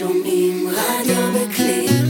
שומעים רדיו בקליק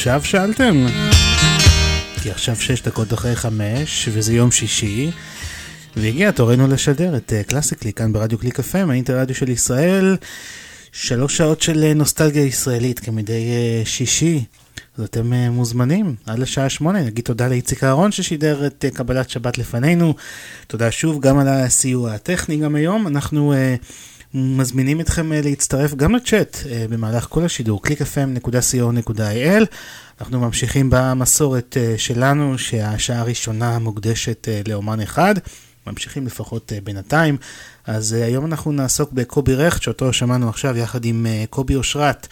עכשיו שאלתם? כי עכשיו שש דקות אחרי חמש, וזה יום שישי, והגיע תורנו לשדר את אה, קלאסיקלי כאן ברדיו קליק FM, האינטרדיו של ישראל, שלוש שעות של אה, נוסטלגיה ישראלית כמדי אה, שישי. אז אתם מוזמנים עד לשעה שמונה, נגיד תודה לאיציק אהרון ששידר את קבלת שבת לפנינו, תודה שוב גם על הסיוע הטכני גם היום, אנחנו... מזמינים אתכם להצטרף גם לצ'אט במהלך כל השידור, www.clickfm.co.il. אנחנו ממשיכים במסורת שלנו שהשעה הראשונה מוקדשת לאומן אחד. ממשיכים לפחות בינתיים. אז היום אנחנו נעסוק בקובי רכט, שאותו שמענו עכשיו יחד עם קובי אושרת,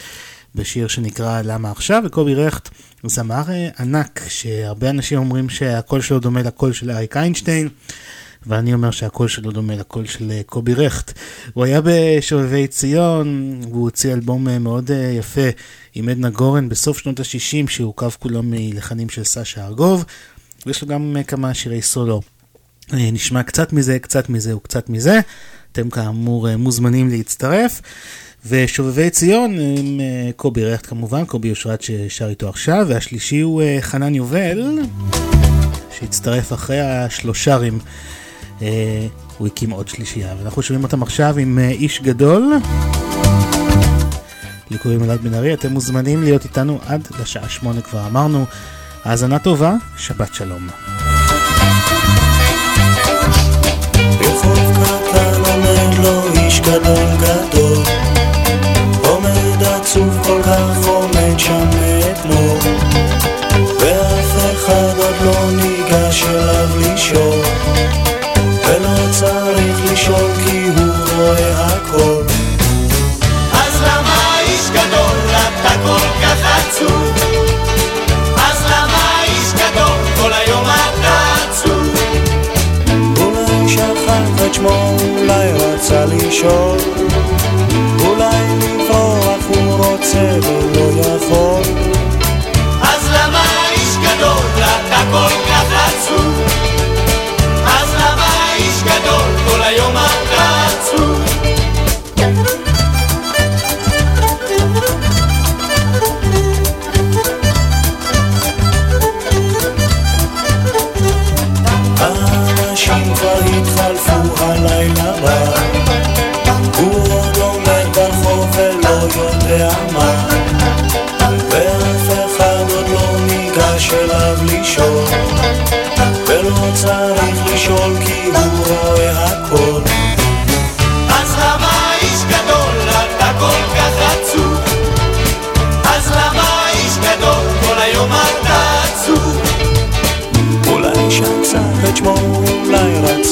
בשיר שנקרא למה עכשיו, וקובי רכט זמר ענק, שהרבה אנשים אומרים שהקול שלו דומה לקול של אריק איינשטיין. ואני אומר שהקול שלו דומה לקול של קובי רכט. הוא היה בשובבי ציון, והוא הוציא אלבום מאוד יפה עם עדנה גורן בסוף שנות ה-60, שהורכב כולו מלחנים של סשה ארגוב, ויש לו גם כמה שירי סולו. אה, נשמע קצת מזה, קצת מזה וקצת מזה. אתם כאמור אה, מוזמנים להצטרף. ושובבי ציון עם אה, קובי רכט כמובן, קובי אושרת ששר איתו עכשיו, והשלישי הוא חנן יובל, שהצטרף אחרי השלושרים. הוא הקים עוד שלישייה, ואנחנו שומעים אותם עכשיו עם איש גדול. לי קוראים אלעד בן ארי, אתם מוזמנים להיות איתנו עד לשעה שמונה כבר אמרנו. האזנה טובה, שבת שלום. גדול גדול ואף אחד עוד לא ניגש אליו לשאול את שמו אולי רצה לשאול. אולי לברוח הוא רוצה ולא יכול. אז למה איש גדול אתה כל כך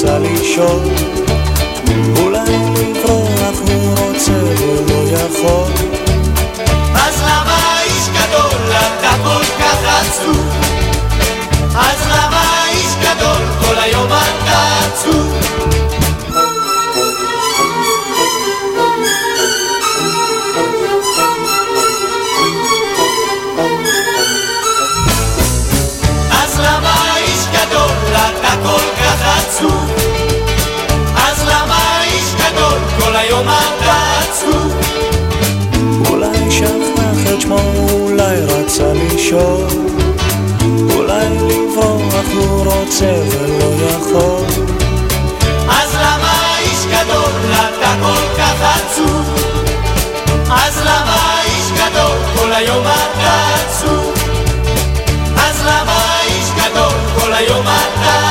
רצה לשאול אולי לברוח הוא רוצה ולא יכול אז למה איש גדול אתה כל כך עצוב? אז למה איש גדול כל היום אתה עצוב? שכח את שמו, אולי רצה לשאול אולי לברוח הוא רוצה ולא יכול אז למה איש גדול אתה כל כך עצוב? אז למה איש גדול כל היום אתה עצוב? אז למה איש גדול כל היום אתה עצוב?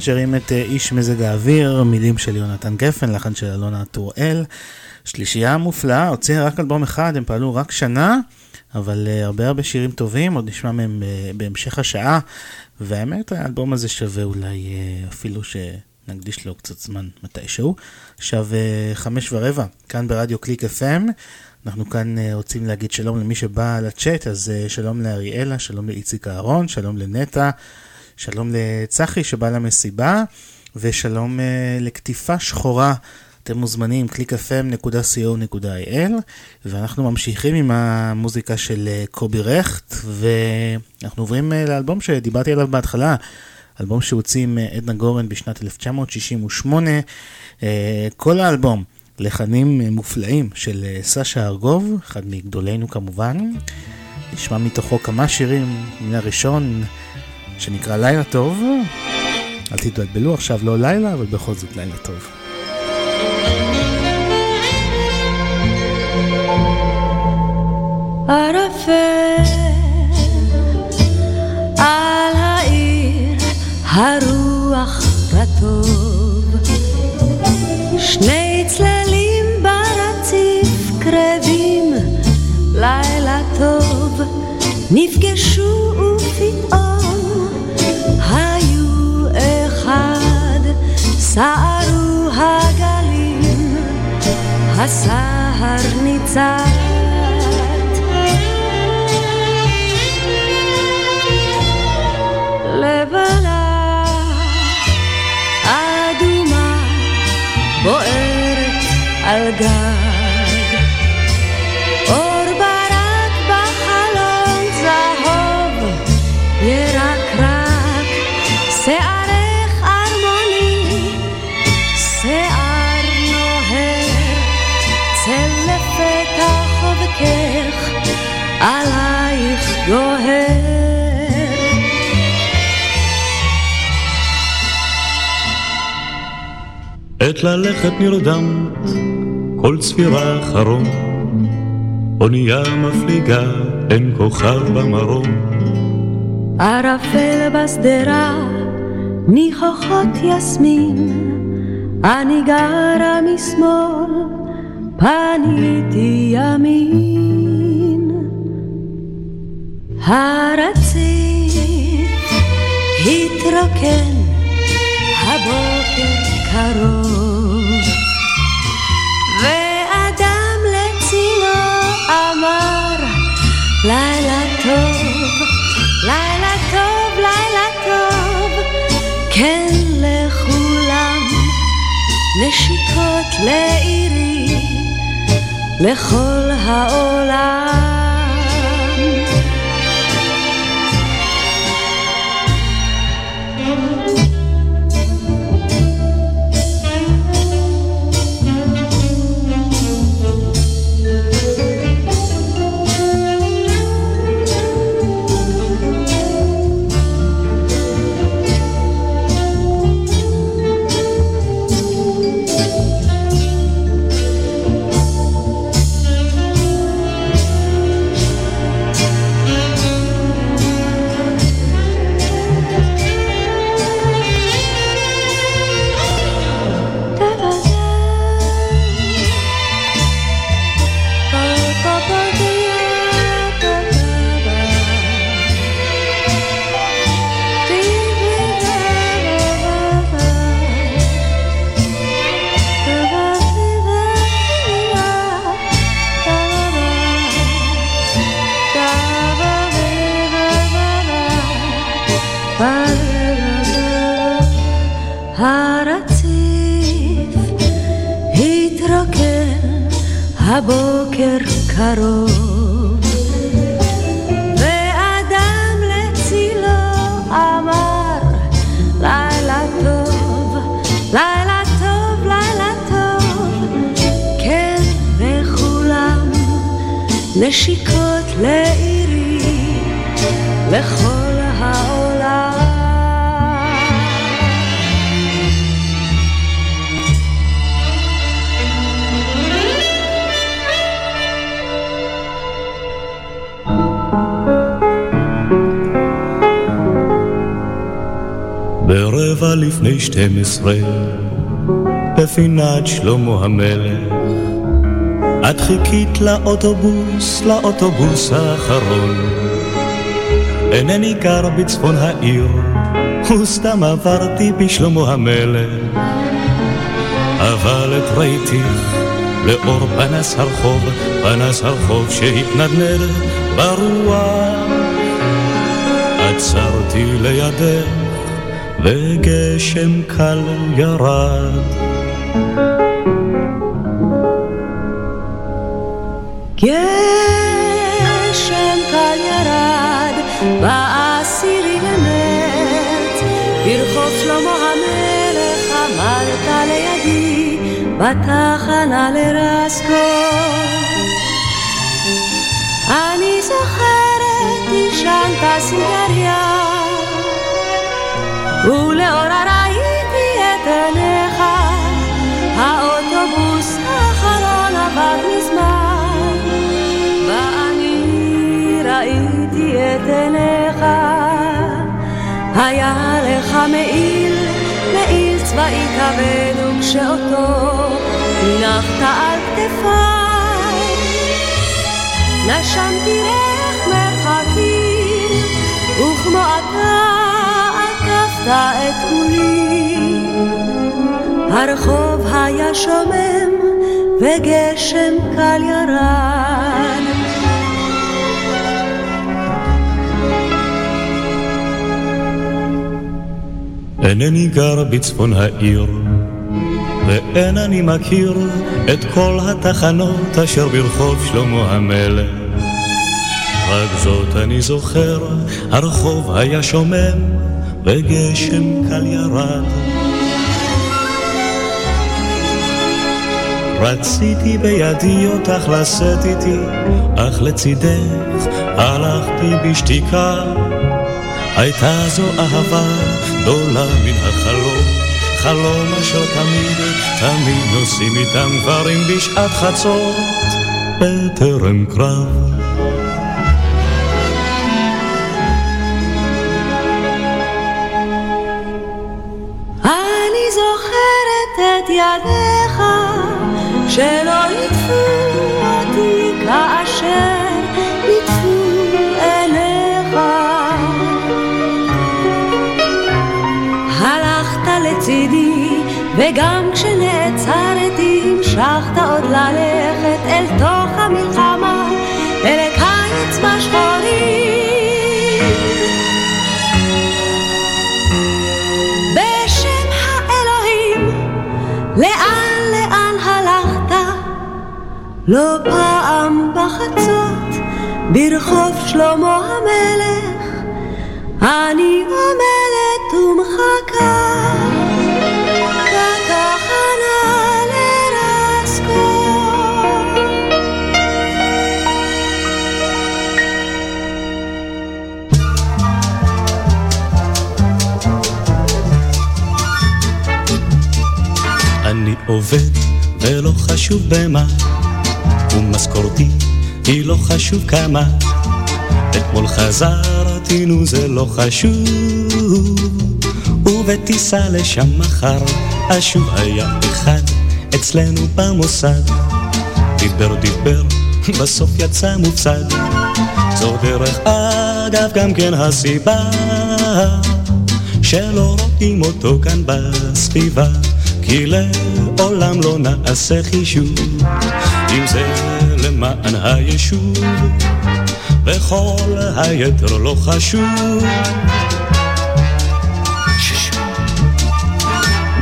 ציון שרים את אה, איש מזג האוויר, מילים של יונתן גפן, לחן של אלונה טוראל. שלישייה מופלאה, הוציאה רק אלבום אחד, הם פעלו רק שנה, אבל uh, הרבה הרבה שירים טובים, עוד נשמע מהם uh, בהמשך השעה, והאמת האלבום הזה שווה אולי uh, אפילו שנקדיש לו קצת זמן מתישהו. עכשיו uh, חמש ורבע, כאן ברדיו קליק FM. אנחנו כאן uh, רוצים להגיד שלום למי שבא לצ'אט, אז uh, שלום לאריאלה, שלום לאיציק אהרון, שלום לנטע, שלום לצחי שבא למסיבה, ושלום uh, לקטיפה שחורה. אתם מוזמנים www.clickfm.co.il ואנחנו ממשיכים עם המוזיקה של uh, קובי רכט ואנחנו עוברים uh, לאלבום שדיברתי עליו בהתחלה, אלבום שהוציא עם עדנה גורן בשנת 1968. Uh, כל האלבום לחנים מופלאים של סשה ארגוב, אחד מגדולינו כמובן. נשמע מתוכו כמה שירים, מן הראשון שנקרא לילה טוב. אל תתבלבלו עכשיו, לא לילה, אבל בכל זאת לילה טוב. ערפל על העיר הרוח רטוב שני צללים ברציף קרבים לילה טוב נפגשו ופתאום סערו הגלים הסהר ניצב עת ללכת נרדם, כל צפירה אחרון. אונייה מפליגה, אין כוכב במרום. ערפל בשדרה, ניחוחות יסמין, אני גרה משמאל, פניתי ימין. הרציף התרוקן, הבוקר קרוב, ואדם לצינו אמר, לילה טוב, לילה טוב, לילה טוב, כן לכולם, נשיקות לעירי, לכל העולם. עשרה, בפינת שלמה המלך, את חיכית לאוטובוס, לאוטובוס האחרון. אינני גר בצפון העיר, וסתם עברתי בשלמה המלך. אבל את ראיתיך לאור פנס הרחוב, פנס הרחוב שהתנדנד ברוח. עצרתי לידך, וגשם קל ירד. גשם קל ירד בעשירי למרץ, ברחוב שלמה המלך עמדת לידי, בתחנה לרסקו. אני זוכרת, עישנת סיגריה, ולאורה ראיתי את עיניך, האוטובוס האחרון עבר מזמן, ואני ראיתי את עיניך, היה לך מעיל, מעיל צבאי כבד, וכשאותו הנחת על כתפיי, נשמתי הרחוב היה שומם, וגשם קל ירד. אינני גר בצפון העיר, ואין אני מכיר את כל התחנות אשר ברחוב שלמה המלך. רק זאת אני זוכר, הרחוב היה שומם, וגשם קל ירד. רציתי בידי אותך לשאת איתי, אך לצידך הלכתי בשתיקה. הייתה זו אהבה גדולה מן החלום, חלום אשר תמיד, תמיד נוסעים איתם גברים בשעת חצות, בטרם קרב. אני זוכרת את ידיך שלא ליטפו אותי כאשר ליטפו עיניך. הלכת לצידי וגם כשנעצרתי המשכת עוד ללכת אל תוך המלחמה אל הקיץ בשחורים. לא פעם בחצות, ברחוב שלמה המלך, אני עומדת ומחכה. אני עובד ולא חשוב במה, ומשכורתי היא לא חשוב כמה. אתמול חזרתי, נו זה לא חשוב, ובטיסה לשם מחר, אשוב היה אחד אצלנו במוסד. דיבר דיבר, בסוף יצא מופסד. זו דרך אגב גם כן הסיבה שלא רואים אותו כאן בסביבה. כי לעולם לא נעשה חישוב, אם זה למען היישוב, וכל היתר לא חשוב.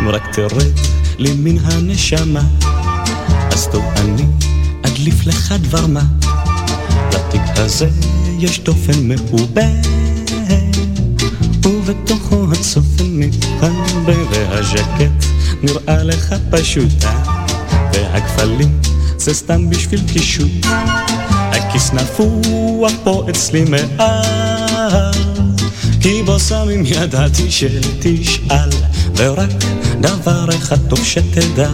רק תרד לי מן הנשמה, אז טוב אני אדליף לך דבר מה. לתיק הזה יש דופן מעובה, ובתוכו הצופן מתחבא והז'קט נראה לך פשוטה, והכפלים זה סתם בשביל קישוט. הכיס נפוח פה אצלי מעל, כי בו שמים ידעתי שתשאל, ורק דבר אחד טוב שתדע,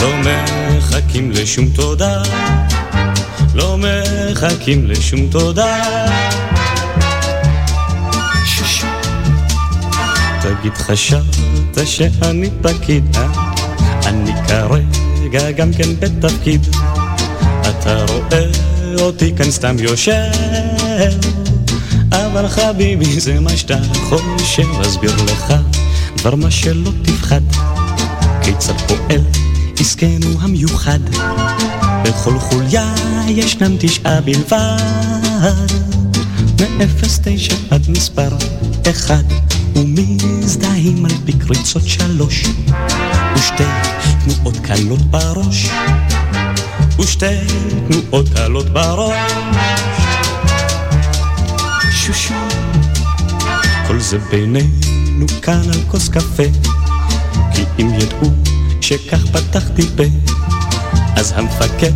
לא מחכים לשום תודה, לא מחכים לשום תודה. תגיד חשבת שאני פקיד? אני כרגע גם כן בתפקיד. אתה רואה אותי כאן סתם יושב, אבל חביבי זה מה שאתה חושב, אסביר לך דבר מה שלא תפחד. כיצד פועל עסקנו המיוחד, בכל חוליה ישנם תשעה בלבד, מאפס תשע עד מספר אחד. ומזדהים על פי קריצות שלוש, ושתי תנועות קלות בראש, ושתי תנועות קלות בראש. שושו, כל זה בינינו כאן על כוס קפה, כי אם ידעו שכך פתחתי פה, אז המפקד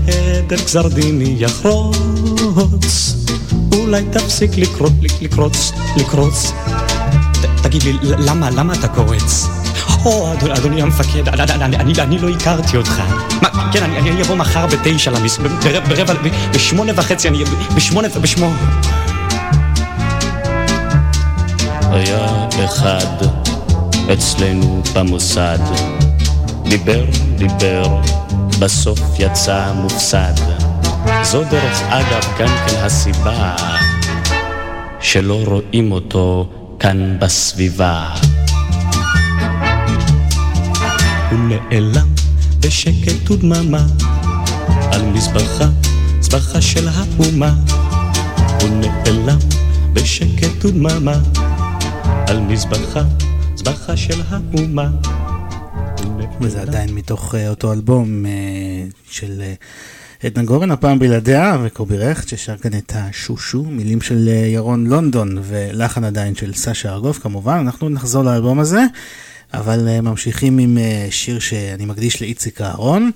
אל גזר דיני יחרוץ, אולי תפסיק לקרוץ, לקרוץ, לקרוץ. תגיד לי, למה, למה אתה קורץ? או, אדוני, המפקד, אני, לא הכרתי אותך. מה, כן, אני אבוא מחר בתשע למס... ברבע, בשמונה וחצי, אני... בשמונה, בשמונה... היה אחד אצלנו במוסד. דיבר, דיבר, בסוף יצא מופסד. זו דרך אגב גם כן הסיבה שלא רואים אותו כאן בסביבה. הוא נעלם בשקט ודממה. על מזבחה, צבחה של האומה. הוא נעלם בשקט ודממה. על מזבחה, צבחה של האומה. וזה עדיין מתוך אה, אותו אלבום אה, של אה, עדנה גורן, הפעם בלעדיה, וקובי רכט ששר כאן את השושו, מילים של ירון לונדון ולחן עדיין של סשה ארגוב כמובן, אנחנו נחזור לאלבום הזה, אבל ממשיכים עם שיר שאני מקדיש לאיציק אהרון.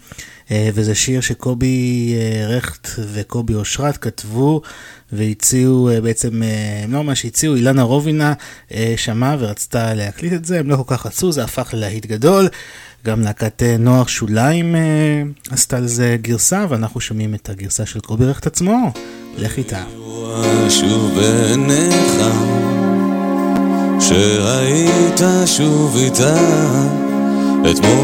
וזה שיר שקובי רכט וקובי אושרת כתבו והציעו בעצם, הם לא ממש הציעו, אילנה רובינה שמעה ורצתה להקליט את זה, הם לא כל כך רצו, זה הפך ללהיט גדול. גם להקת אה, נוער שוליים אה, עשתה לזה גרסה, ואנחנו שומעים את הגרסה של קובי רכט עצמו. לך איתה. שראית שוב איתה אתמול,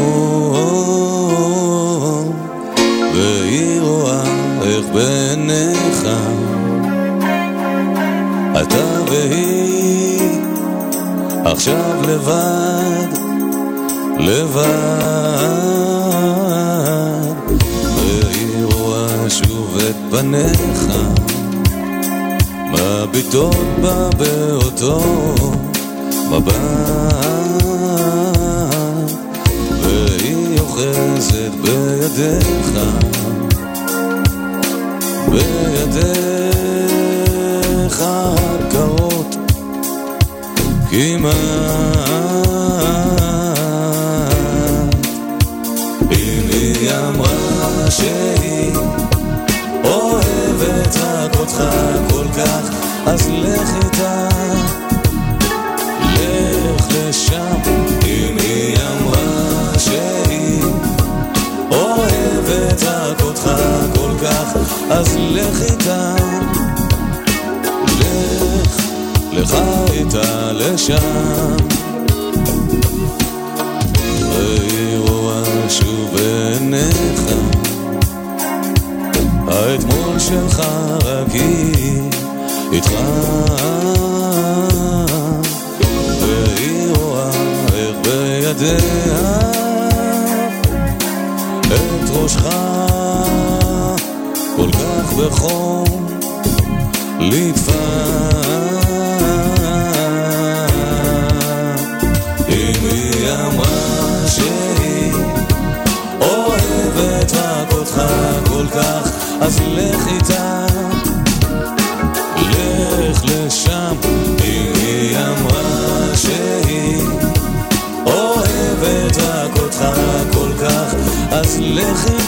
והיא רואה איך בעיניך אתה והיא עכשיו לבד לבד, והיא רואה שוב את פניך, מביטות בה באותו מבט, והיא אוחזת בידיך, בידיך הקרות כמעט. שהיא אוהבת רק אותך כל כך, אז לך איתה, לשם, אם היא אוהבת רק אותך כל אז לך איתה, לך, לך איתה לשם. שוב בעיניך האתמול שלך רק היא איתך בידיה את ראשך כל כך בחום לתפס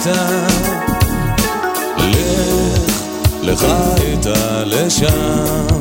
לך איתה. לך, לך איתה לשם.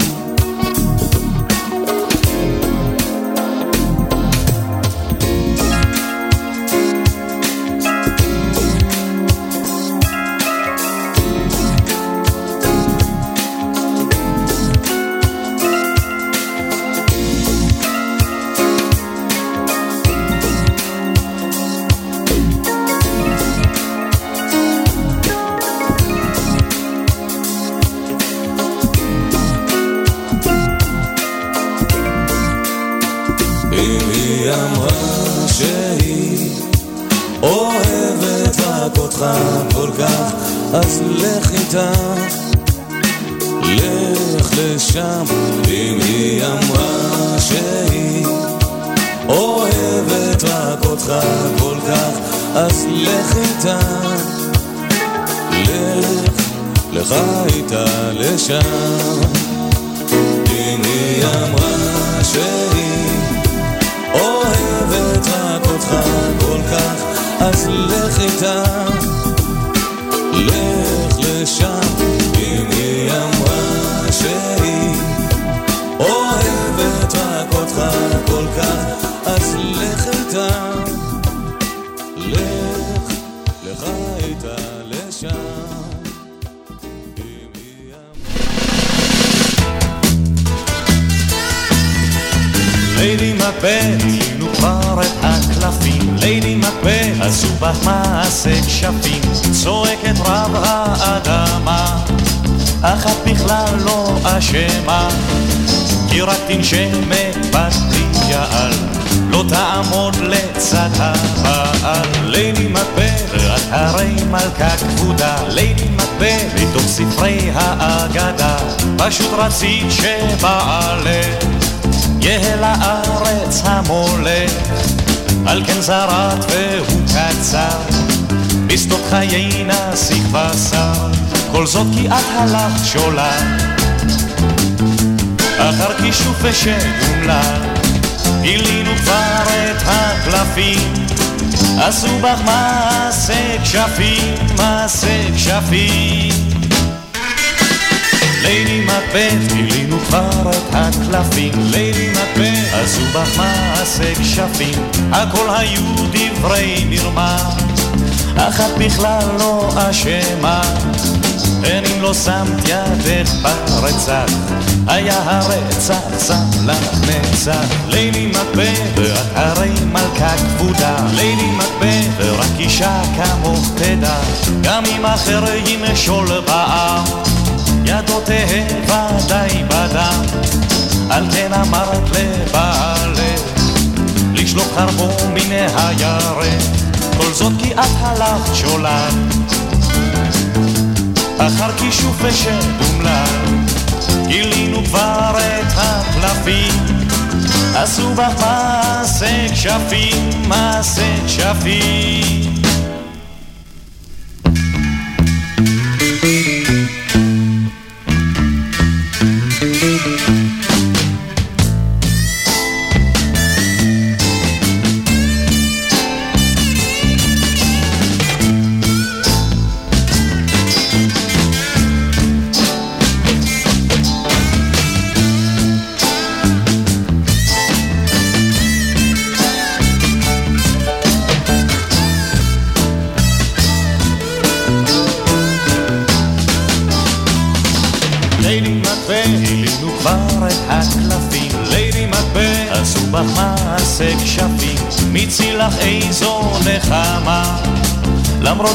זרעת והוא קצר, בשדות חיי נסיך בשר, כל זאת כי את הלכת שולל, אחר כישוף ושגומלל, גילינו כבר את הקלפים, עשו בך מעשה כשפים, מעשה כשפים. לידי מקבט, גילינו כבר את הקלפים, לידי מקבט, עשו בך מעשה כשפים, הכל היו דברי מרמה, אך את בכלל לא אשמה. כן אם לא שמת ידך ברצח, היה הרצח שם לך נצח. לידי מקבט, ואת הרי מלכה כבודה, לידי מקבט, ורק אישה כמוך תדע, גם אם אחר ימשול בעם. ידו תהא ודאי בדם, על כן אמרת לבעלך, לשלוף חרבו מן הירך, כל זאת כי את הלכת שולל, אחר כישוף ושדומלל, גילינו כבר את הקלפים, עשו בך מעשה כשפים, מעשה כשפים.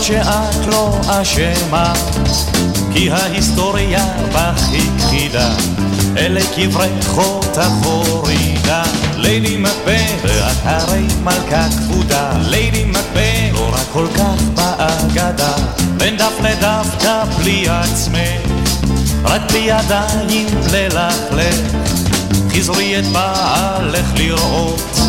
שאת לא אשמה, כי ההיסטוריה בך הכחידה, אלה קברי חותך הורידה. לידי מקבה, ואת הרי מלכה כבודה, לידי מקבה, לא רק כל כך באגדה, בין דף לדף טפלי עצמך. רק בידיים ללכלך, חזרי את בעלך לראות,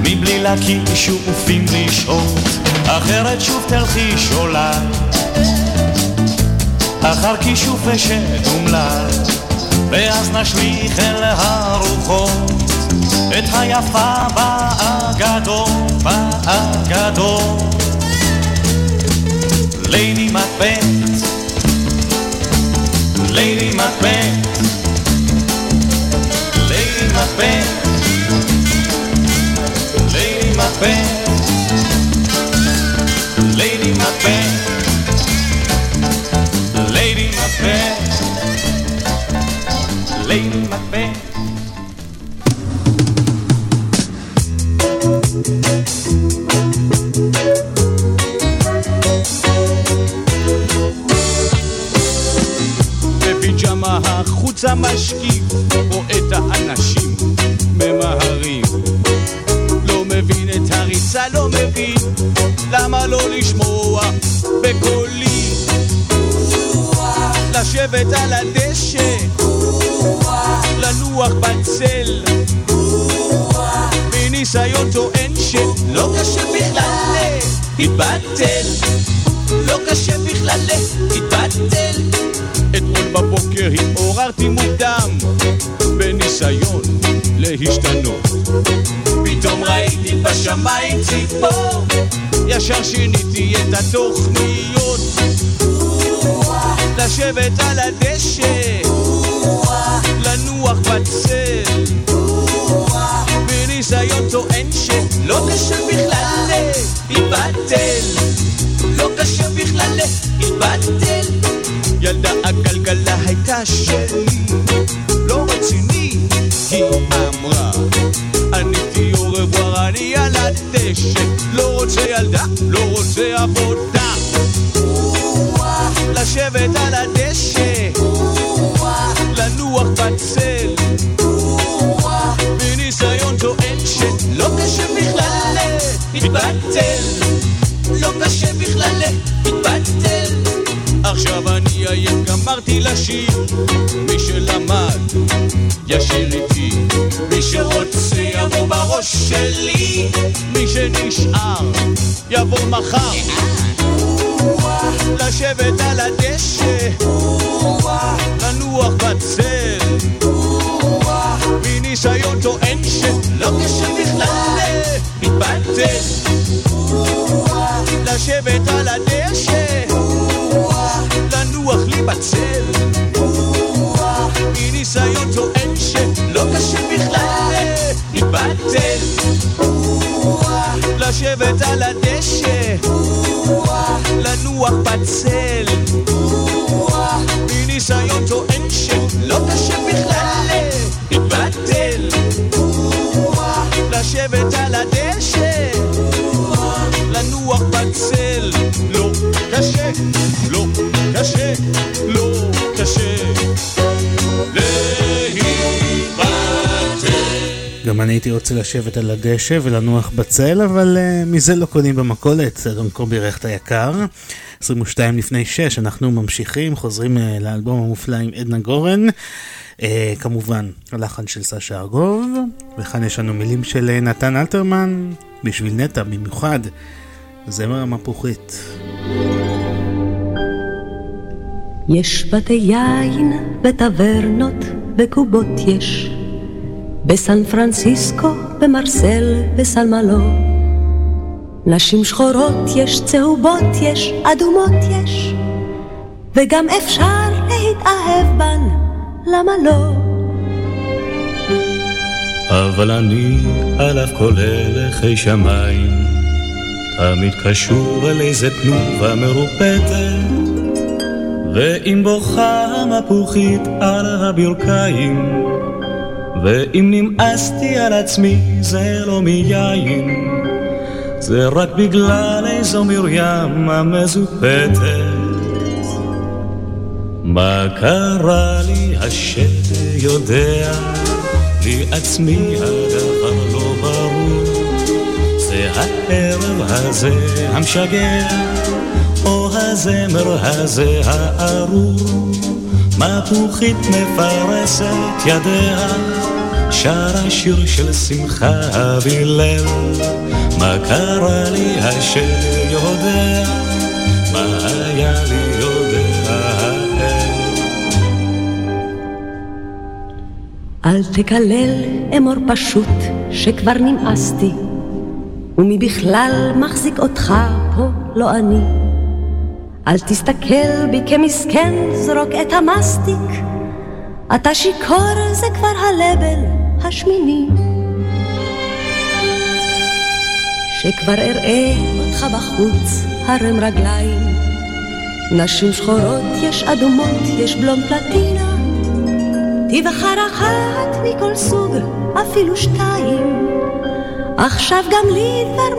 מבלי להקים שופים לשהות, אחרת שוב תלכי שולל, אחר כישוף ושד אומלל, ואז נשליך אל הרוחות, את היפה באגדות, באגדות. לידי מקבט Lady Macbeth Lady Macbeth רוצה לשבת על הדשא ולנוח בצל, אבל uh, מזה לא קונים במכולת, אדון קובי רכט היקר. 22 לפני 6, אנחנו ממשיכים, חוזרים uh, לאלבום המופלא עם עדנה גורן. Uh, כמובן, הלחן של סשה ארגוב, וכאן יש לנו מילים של נתן אלתרמן, בשביל נטע במיוחד, זמר המפוחית. יש בתי יין בטברנות, בקובות יש. בסן פרנסיסקו, במרסל, בסלמלו. נשים שחורות יש, צהובות יש, אדומות יש, וגם אפשר להתאהב בן, למה לא? אבל אני על אף כל הלכי שמיים, תמיד קשור אל איזה תנובה מרופטת, ואם בוכה המפוחית על הברכיים, ואם נמאסתי על עצמי זה לא מיין, זה רק בגלל איזו מרים המזופתת. מה קרה לי השד יודע, לי עצמי הדבר לא ברור. זה הערב הזה המשגע, או הזמר הזה הארור. מפוחית מפרסת ידיה, שרה שיר של שמחה בליל. מה קרה לי השם יודע, מה היה לי יודע. אל תקלל אמור פשוט שכבר נמאסתי, ומי בכלל מחזיק אותך פה לא אני. אל תסתכל בי כמסכן, זרוק את המסטיק. אתה שיכור, זה כבר הלבל השמיני. שכבר אראה אותך בחוץ, הרם רגליים. נשים שחורות, יש אדומות, יש בלום פלטינה. תבחר אחת מכל סוג, אפילו שתיים. עכשיו גם לי דבר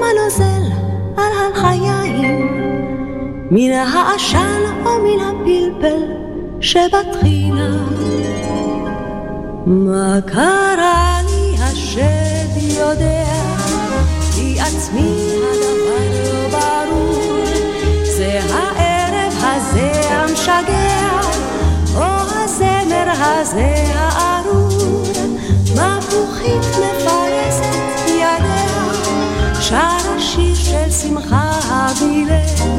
על הלחיים. מן העשן או מן הפלפל שבטחינה. מה קרה לי השד יודע, כי עצמי הדבר לא ברור. זה הערב הזה המשגע, או הזמר הזה הארור. מפוחית מפרסת ידיה, שר השיר של שמחה בלב.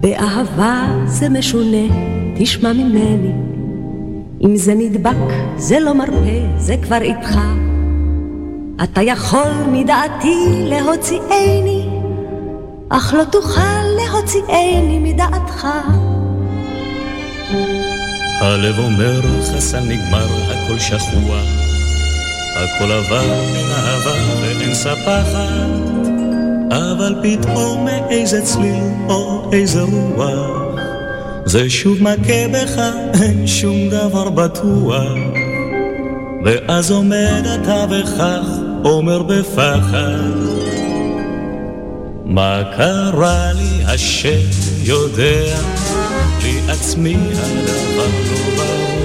באהבה זה משונה, תשמע ממני. אם זה נדבק, זה לא מרפה, זה כבר איתך. אתה יכול מדעתי להוציאני, אך לא תוכל להוציאני מדעתך. הלב אומר חסן נגמר, הכל שכוח, הכל עבר מן העבר ואין ספחת, אבל פתאום מאיזה צליל או איזה רוח, זה שוב מכה בך, אין שום דבר בטוח. ואז עומד אתה וכך אומר בפחד, מה קרה לי השם יודע, לי עצמי הדבר לא ברור.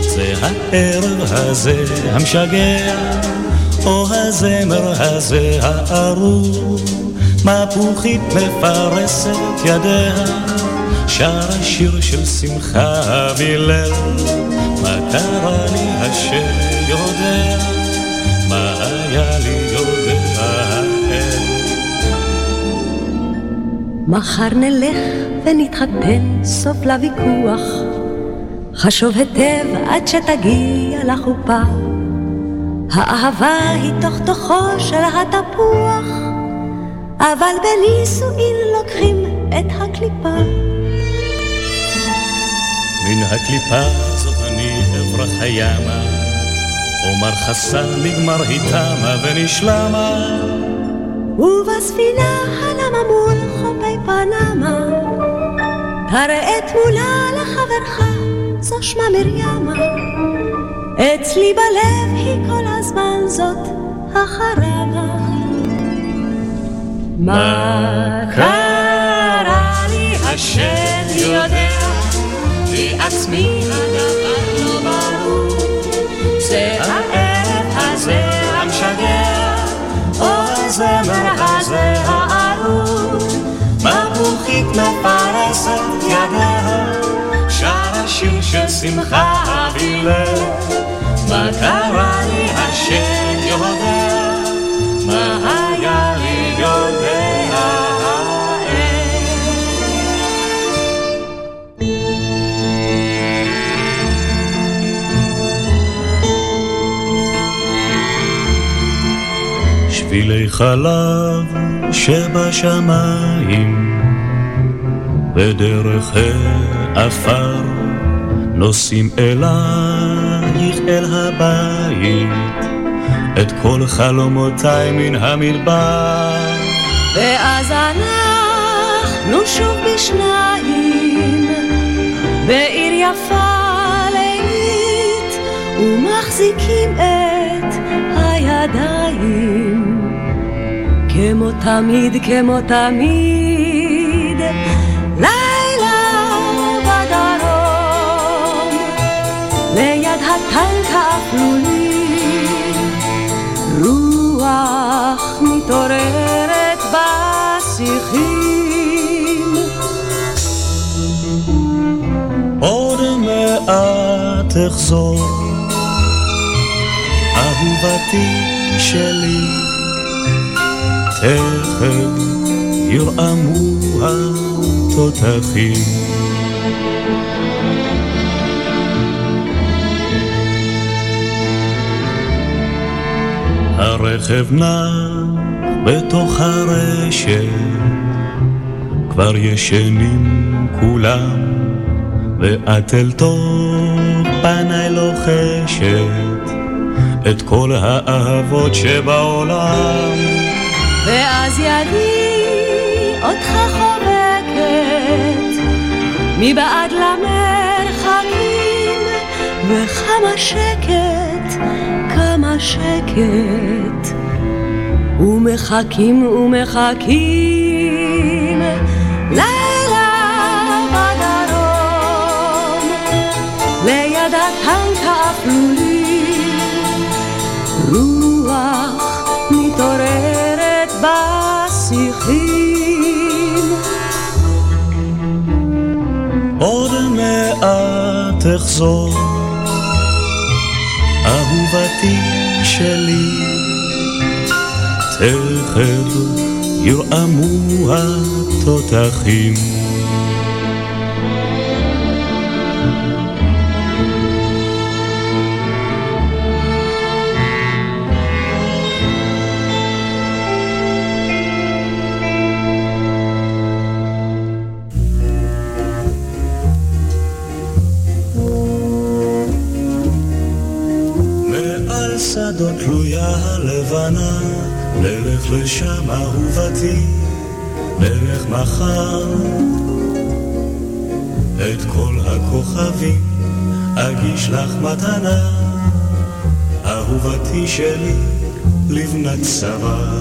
זה הערב הזה המשגע, או הזמר הזה הארור. מפוחית מפרסת ידיה, שרה שיר של שמחה והלל. מה קרה לי השם יודע, מה היה לי יודע מחר נלך ונתחתן, סוף לוויכוח. חשוב היטב עד שתגיע לחופה. האהבה היא תוך תוכו של התפוח, אבל בנישואין לוקחים את הקליפה. מן הקליפה הזאת אני אברח הימה, אומר חסן נגמר היא תמה ונשלמה. ובספינה הנמה מול חופי פנמה, תראה תמונה לחברך, זו שמה מרימה. אצלי בלב היא כל הזמן זאת החרמה. מה קרה לי השם יודע, לי עצמי מפרסת ידיה, שרה שיר של שמחה והלל. מה קרה לי השם יודע, מה היה לי יודע. שבילי חלב שבשמיים בדרך העפר נוסעים אלייך אל הבית. את כל חלומותיי מן המדבר. ואז אנחנו שוב בשניים, בעיר יפה לילית, ומחזיקים את הידיים. כמו תמיד, כמו תמיד, הטנק האפלולי, רוח מתעוררת בשיחים. עוד מעט אחזור, אהובתי שלי, תכף ירעמו התותחים. הרכב נע בתוך הרשת, כבר ישנים כולם, ואת אל תוך פניי לוחשת את כל האהבות שבעולם. ואז ידי אותך חובקת מבעד למרחקים וכמה שקט, כמה שקט ומחכים ומחכים לילה בדרום ליד הטנק האפלולי רוח מתעוררת בשיחים. עוד מעט אחזור, אהובתי שלי, תכף ירעמו התותחים. הלבנה, נלך לשם אהובתי, נלך מחר. את כל הכוכבים אגיש לך מתנה, אהובתי שלי, לבנת צבא.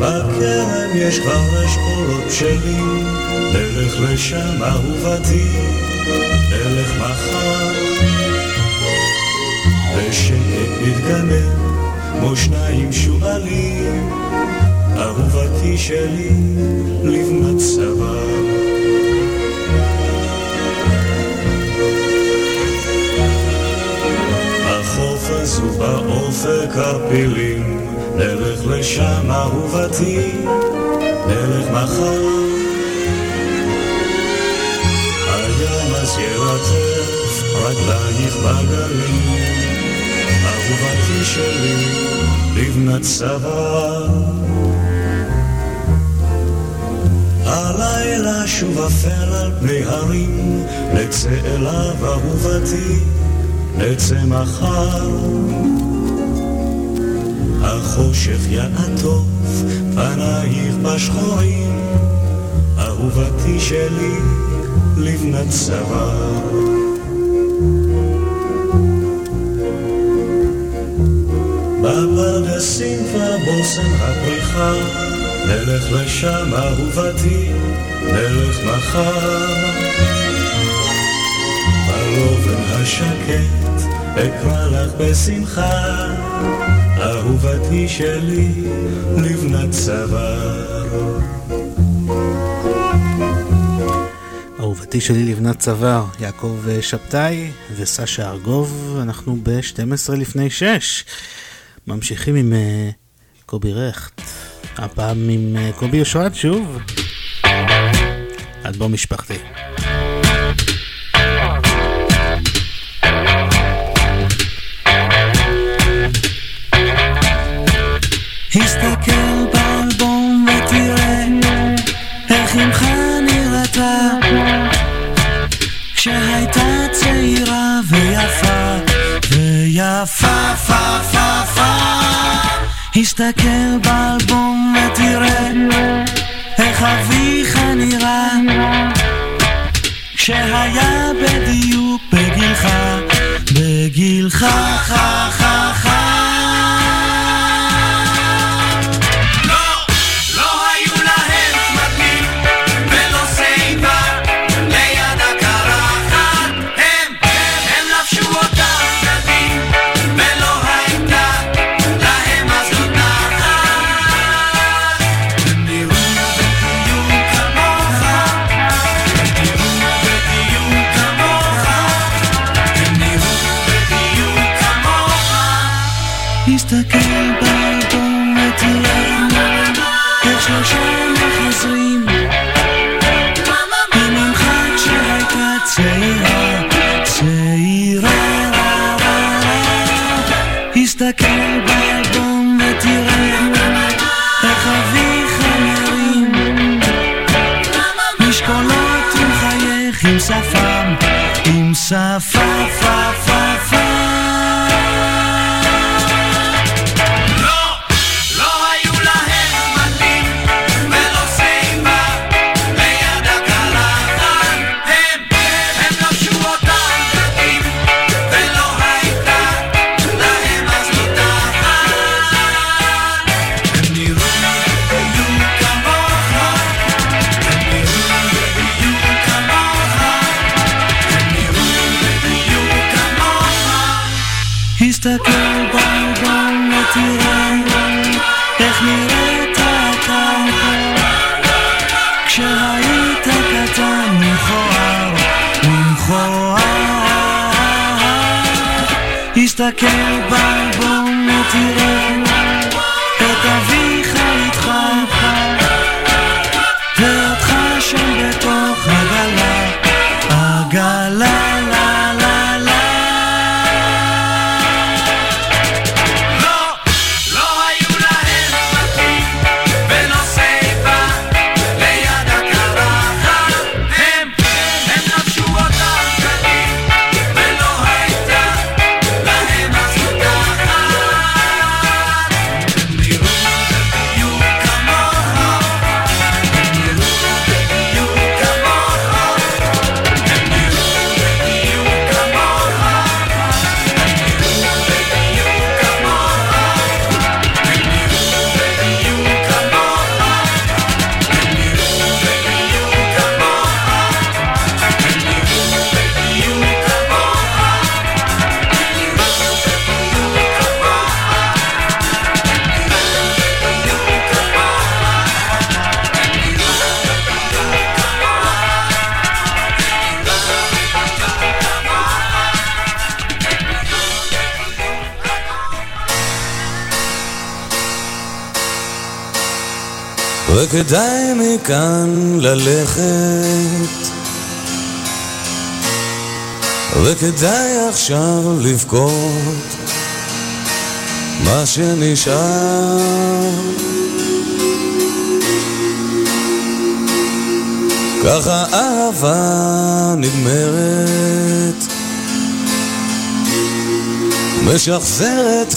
בכרם יש כבר אשכולות שלי, נלך לשם אהובתי, נלך מחר. בשקט נתגנב, כמו שניים שועלים, אהובתי שלי, לבנת צבא. החוף הזו באופק הפילים, נלך לשם אהובתי, נלך מחר. רגלייך בגלים, אהובתי שלי, לבנת צבא. הלילה שוב אפל על פני הרים, נצא אליו אהובתי, נצא מחר. החושך יעטוף פנייך בשחורים, אהובתי שלי, לבנת צבא. בפרדסים בושם הפריחה נלך לשם אהובתי, נלך מחר. בלובן השקט אקרא לך בשמחה, אהובתי שלי, לבנת צוואר. אהובתי שלי לבנת צוואר, יעקב שבתאי וסשה ארגוב, אנחנו ב-12 לפני 6. ממשיכים עם uh, קובי רכט. הפעם עם אה, קובי יושרת שוב. אלבום משפחתי. וכדאי מכאן ללכת. וכדאי עכשיו לבכות מה שנשאר. ככה אהבה נגמרת משחזרת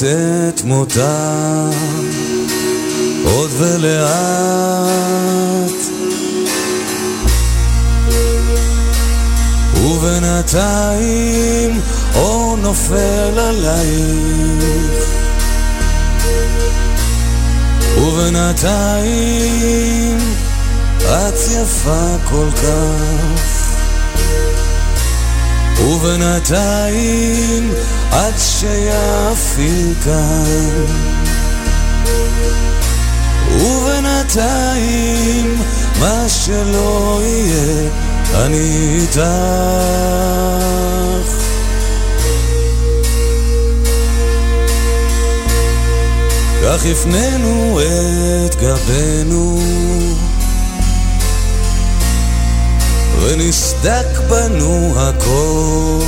את מותה עוד ולאט. ובינתיים אור נופל עלייך. ובינתיים את יפה כל כך. ובינתיים עד שיפי כאן ובינתיים מה שלא יהיה אני איתך. כך הפנינו את גבנו ונסדק בנו הכל.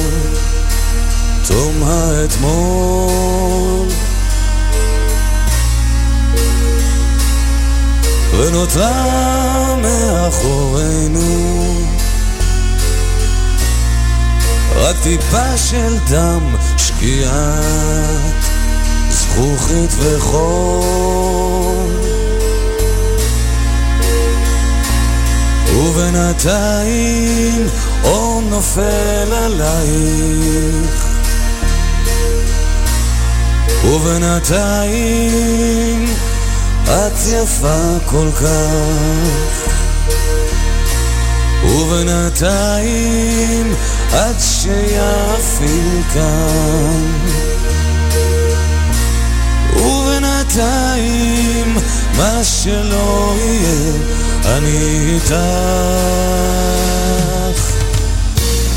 תום האתמול ונותרה מאחורינו. רק טיפה של דם שקיעת זכוכית וחול ובינתיים אור נופל עלייך. ובינתיים את יפה כל כך. ובינתיים עד שיפי כאן. ובינתיים מה שלא יהיה אני איתך.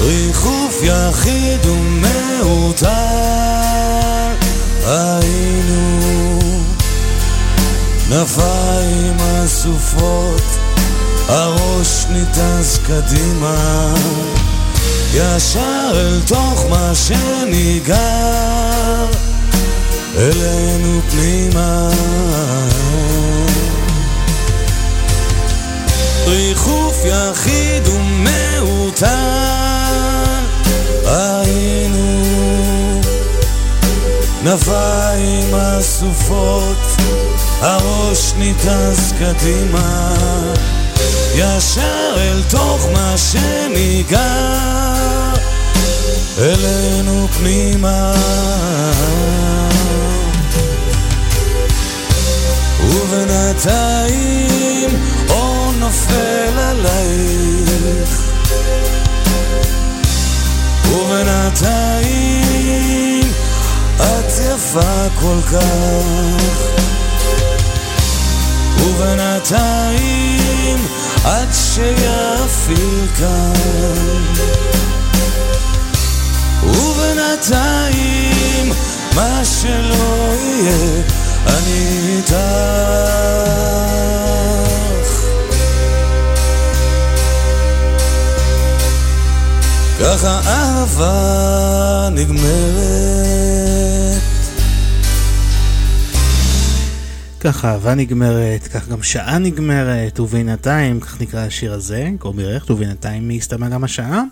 ריחוף יחיד ומעוטר היינו נפיים אסופות הראש ניתז קדימה. ישר אל תוך מה שניגר אלינו פנימה. ריחוף יחיד ומעוטר היינו נפיים אסופות הראש ניתז קדימה ישר אל תוך מה שניגר אלינו פנימה. ובינתיים אור נופל עלייך. ובינתיים את יפה כל כך ובינתיים עד שיפיל כאן. ובינתיים מה שלא יהיה אני איתך. ככה אהבה נגמרת כך אהבה נגמרת, כך גם שעה נגמרת, ובינתיים, כך נקרא השיר הזה, קובי רכט, ובינתיים הסתיימה גם השעה.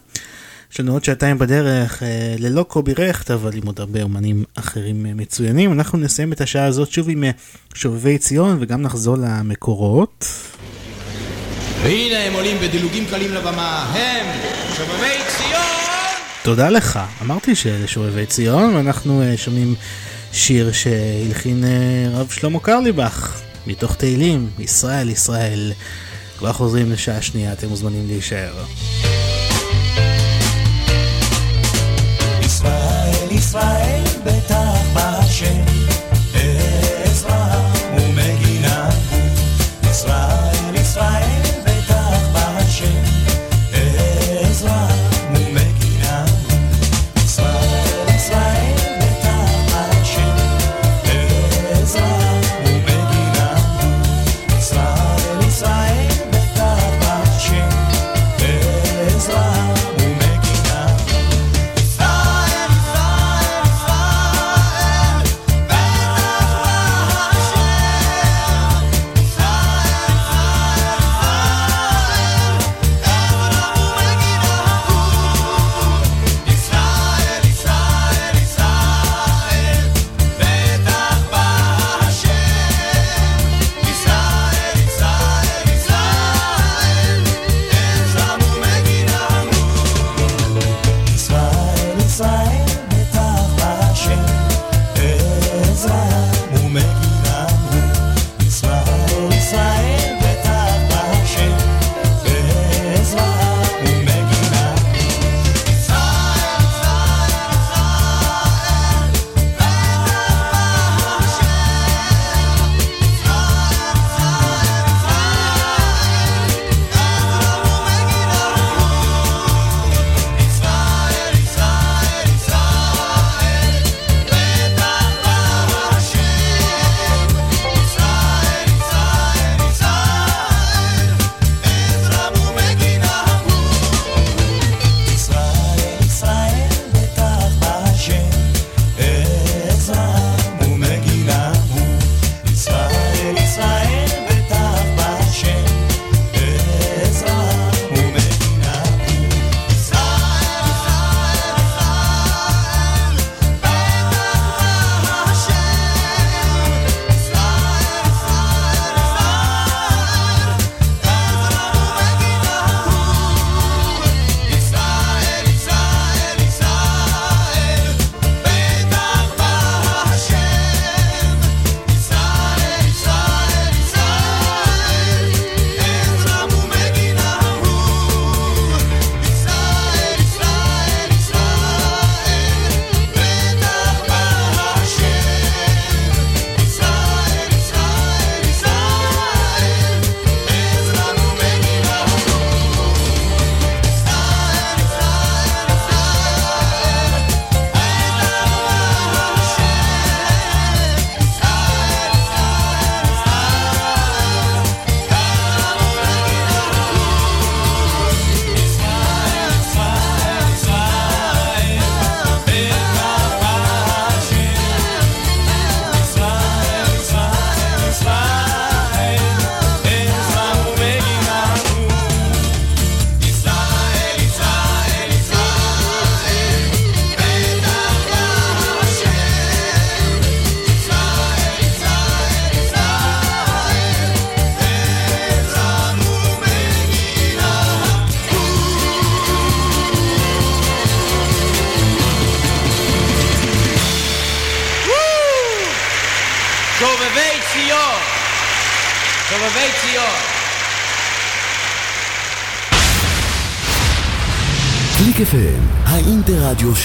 יש לנו עוד שעתיים בדרך, אה, ללא קובי רכט, אבל עם עוד הרבה אומנים אחרים אה, מצוינים. אנחנו נסיים את השעה הזאת שוב עם אה, שובבי ציון, וגם נחזור למקורות. והנה הם עולים בדילוגים קלים לבמה, הם שובבי ציון! תודה לך, אמרתי שאלה שובבי ציון, ואנחנו שומעים שיר שהלחין רב שלמה קרליבך, מתוך תהילים, ישראל, ישראל. כבר חוזרים לשעה שנייה, אתם מוזמנים להישאר. ישראל, ישראל,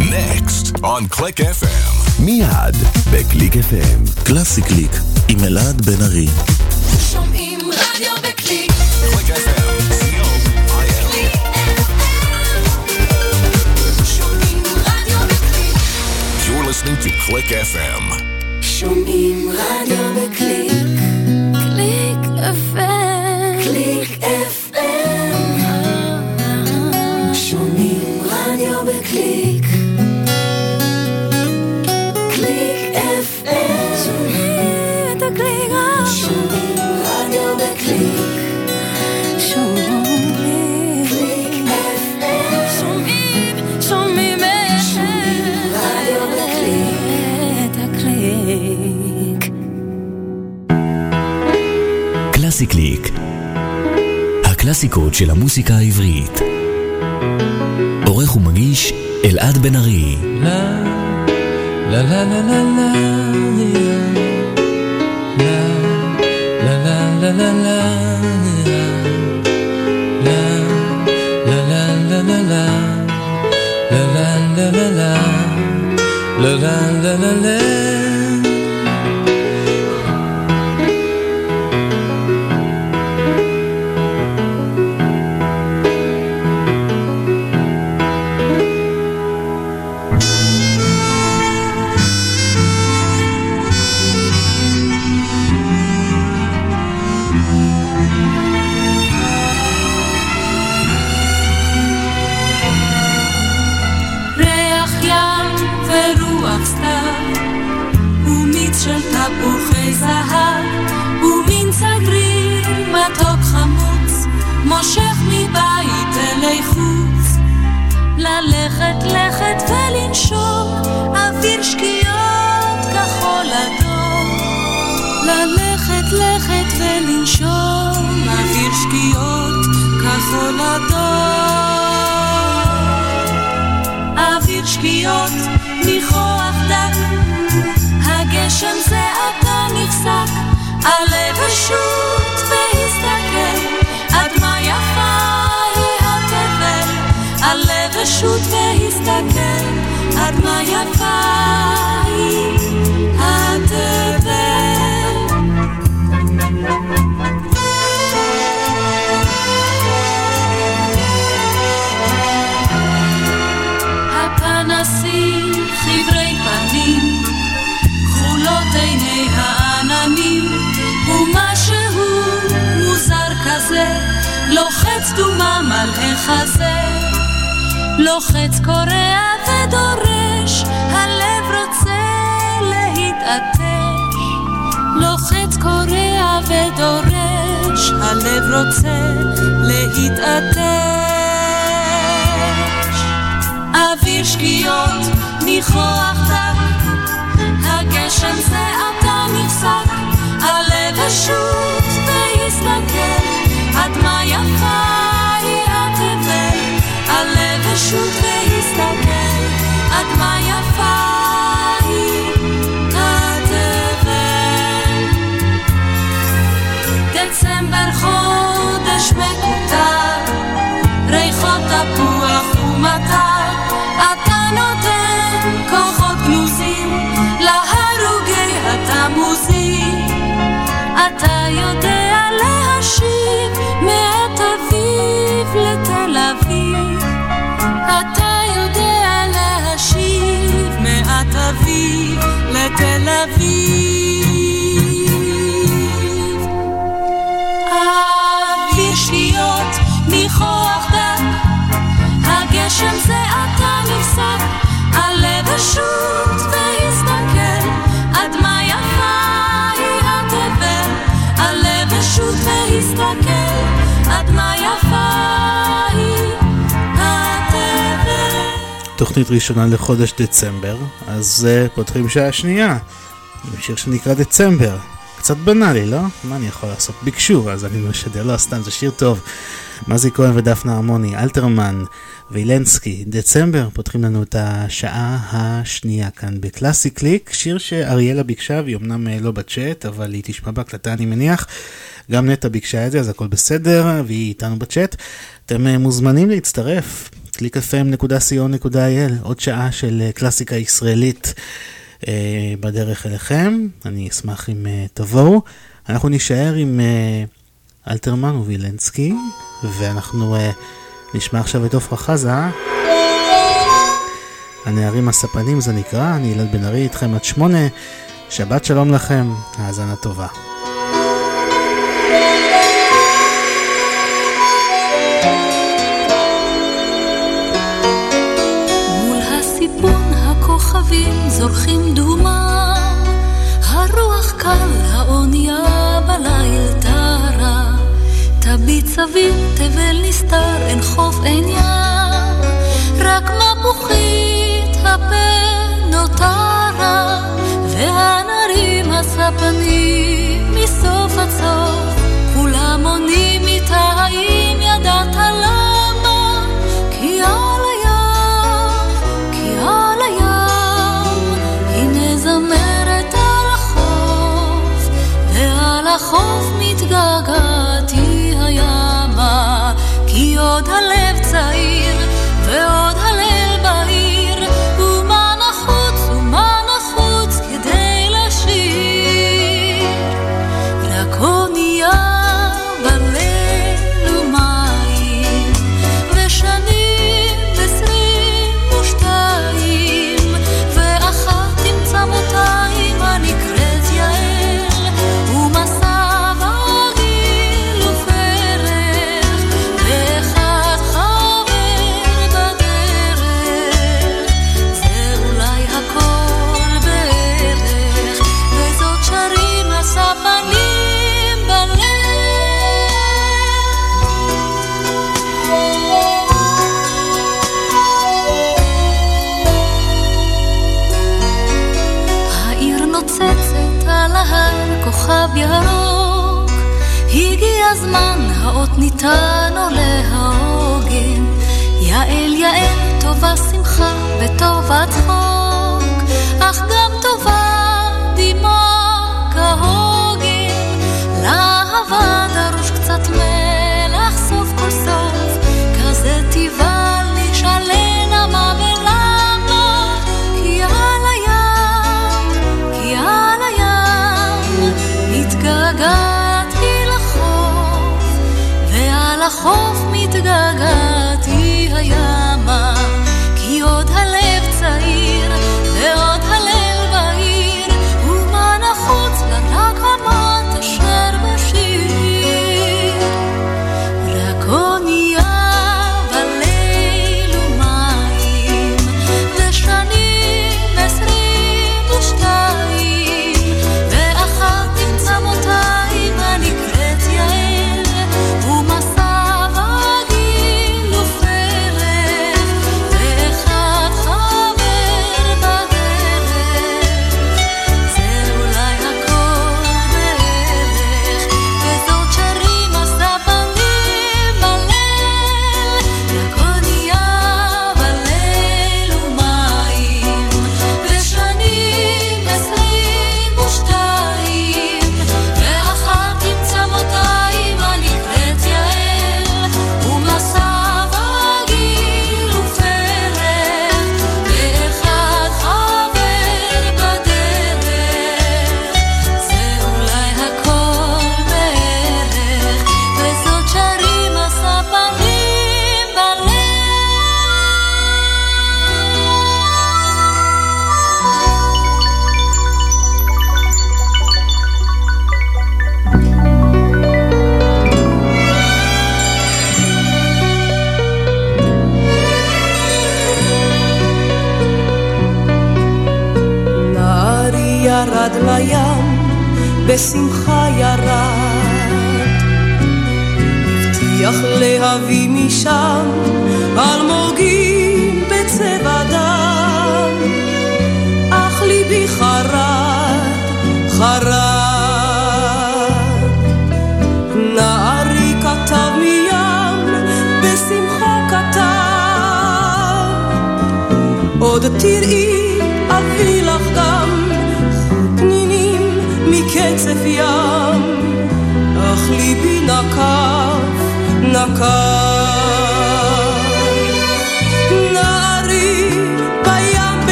Next on Click FM. מיד בקליק FM. קלאסי קליק עם אלעד בן ארי. שומעים רדיו בקליק. You're listening to Click FM. שומעים רדיו בקליק. קליק FM. קליק FM. הקלאסיקות של המוסיקה העברית. עורך ומגיש אלעד בן ארי. La la la la la ולנשום, אוויר שקיעות כחול אדום. אוויר שקיעות, ניחוח דק, הגשם זה עתה נפסק, עלה ושוט והסתכל, עד מה יפה היא התבל, עלה ושוט והסתכל, עד מה יפה היא לוחץ דומם על החזה, לוחץ קורע ודורש, הלב רוצה להתעטש, לוחץ קורע ודורש, הלב רוצה להתעטש. אוויר שקיעות, ניחוח דק, הגשם זה עתה נפסק, עלה ושוט והסתכל, עד מה יפה ושוט והסתכל, עד מה יפה היא התבל. דצמבר חודש מקוטר, ריחות תפוח ומטר, אתה נותן כוחות גנוזים להרוגי התמוזים. אתה יודע להשיב אביב לתל אביב. אוויר שטויות, ניחוח דק, הגשם זה עתה נפסק, עלה ושוט והסתכל, עד מה יפה היא התבל, עלה ושוט והסתכל, תוכנית ראשונה לחודש דצמבר, אז uh, פותחים שעה שנייה עם שיר שנקרא דצמבר. קצת בנאלי, לא? מה אני יכול לעשות? ביקשו, אז אני משדר, לא סתם, זה שיר טוב. מזי כהן ודפנה הרמוני, אלתרמן וילנסקי, דצמבר, פותחים לנו את השעה השנייה כאן בקלאסי קליק, שיר שאריאלה ביקשה, והיא אמנם אה, לא בצ'אט, אבל היא תשמע בהקלטה אני מניח. גם נטע ביקשה את זה, אז הכל בסדר, והיא איתנו בצ'אט. אתם אה, מוזמנים להצטרף, www.clickfm.co.il, עוד שעה של אה, קלאסיקה ישראלית אה, בדרך אליכם, אני אשמח אם אה, תבואו. אנחנו נישאר עם אה, אלתרמן ווילנסקי, ואנחנו אה, נשמע עכשיו את עפרה חזה. הנערים הספנים זה נקרא, אני ילד בן ארי איתכם עד שמונה, שבת שלום לכם, האזנה טובה. זורחים דומה, הרוח קל, האונייה. תביט סביב, תבל נסתר, אין חוף, אין ים, רק מפוחית הפה נותרה, והנרים הספנים מסוף עד סוף, כולם עונים איתה האם ידעת למה? כי על החוף מתגעגעתי הימה, כי עוד הלב צעיר time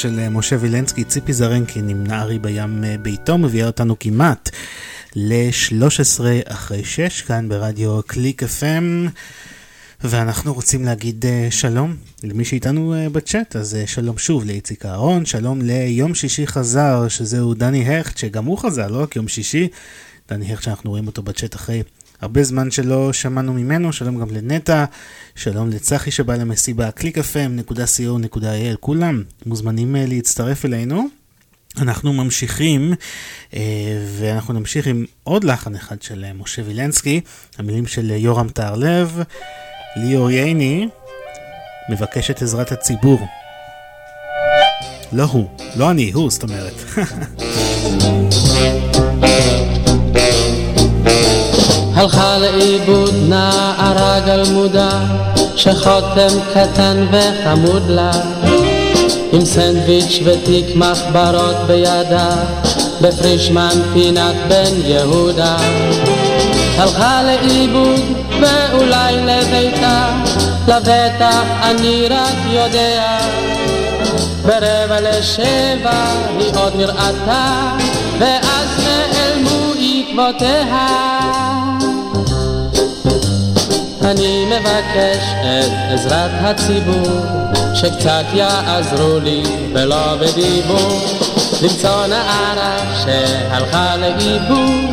של אה, משה וילנסקי, ציפי זרנקין עם נערי בים אה, ביתו, מביאה אותנו כמעט ל-13 אחרי 6 כאן ברדיו קליק FM. ואנחנו רוצים להגיד uh, שלום למי שאיתנו בצ'אט, אז שלום שוב לאיציק אהרון, שלום ליום שישי חזר, שזהו דני הכט, שגם הוא חזר, לא רק יום שישי, דני הכט שאנחנו רואים אותו בצ'אט אחרי הרבה זמן שלא שמענו ממנו, שלום גם לנטע, שלום לצחי שבא למסיבה, clickfm.co.il, כולם מוזמנים uh, להצטרף אלינו. אנחנו ממשיכים, אה, ואנחנו נמשיך עם עוד לחן אחד של אה, משה וילנסקי, המילים של אה, יורם טהרלב, ליאור ייני, מבקש את עזרת הציבור. לא הוא, לא אני, הוא, זאת אומרת. הלכה לאיבוד נערה גלמודה, שחותם קטן וחמוד לה, עם סנדוויץ' ותיק מחברות בידה, בפרישמן פינת בן יהודה. הלכה לאיבוד ואולי לביתה, לבטח אני רק יודע. ברבע לשבע היא עוד נראתה, ואז נעלמו עקבותיה. מבקש את עזרת הציבור, שקצת יעזרו לי ולא בדיבור, למצוא נערה שהלכה לאיבוד,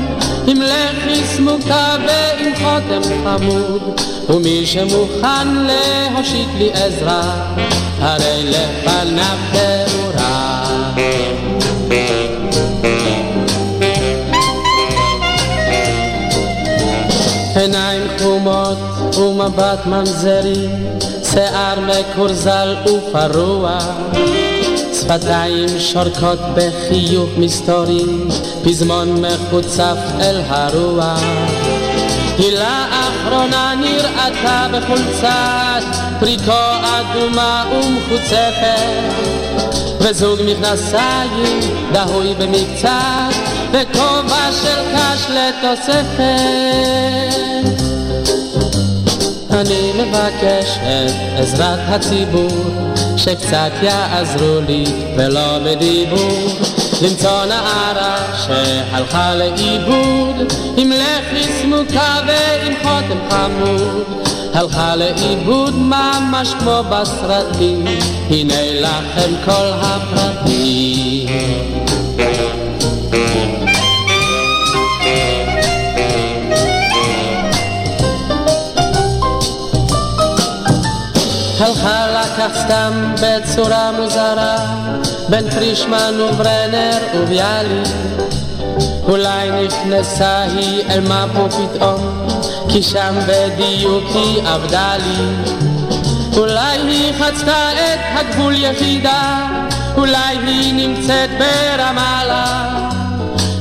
עם לחי סמוקה ועם חותם חמוד, ומי שמוכן להושיט לי עזרה, הרי לפניו תאורה. חומות ומבט ממזרי, שיער מקורזל ופרוע, שפתיים שורקות בחיוך מסתורי, פזמון מחוצף אל הרוח. היא לאחרונה נראתה בחולצת פריקו אדומה ומחוצפת, וזוג מכנסיים דהוי במקצת, וכובע של קש לתוספת. אני מבקש את עזרת הציבור, שקצת יעזרו לי ולא בדיבור, למצוא נערה שהלכה לאיבוד, עם לחי סמוקה ועם חותם חמוד. הלכה לאיבוד ממש כמו בסרטים, הנה לכם כל הפרטים. הלכה סתם בצורה מוזרה בין פרישמן וברנר וביאלי אולי נכנסה היא אל מפו פתאום כי שם בדיוק היא עבדה לי. אולי היא חצתה את הגבול יחידה אולי היא נמצאת ברמאללה.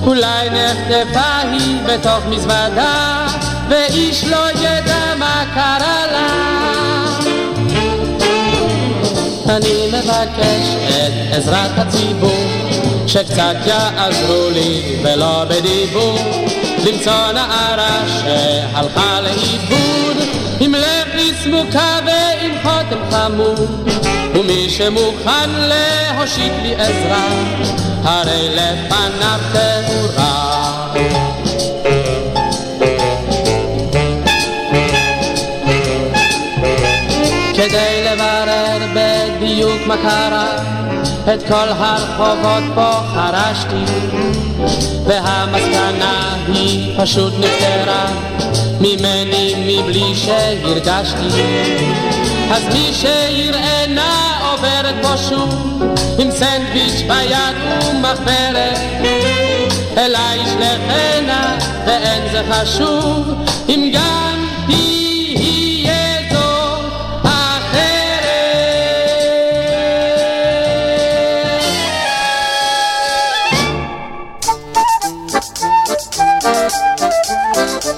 אולי נחטפה היא בתוך מזוודה ואיש לא ידע מה קרה לה אני מבקש את עזרת הציבור שקצת יעזרו לי ולא בדיבור למצוא נערה שהלכה לאיבוד. עם לב סמוקה ועם חותם חמוד ומי שמוכן להושיט לי עזרה הרי לפניו תאורה. כדי לברר בדיוק מה קרה. את כל הרחובות פה חרשתי והמסקנה היא פשוט נפטרה. ממני מבלי שהרגשתי. אז מי שיראה נא עוברת פה שוב עם סנדוויץ' ביד ומחברת. אליי ישלחנה ואין זה חשוב אם גם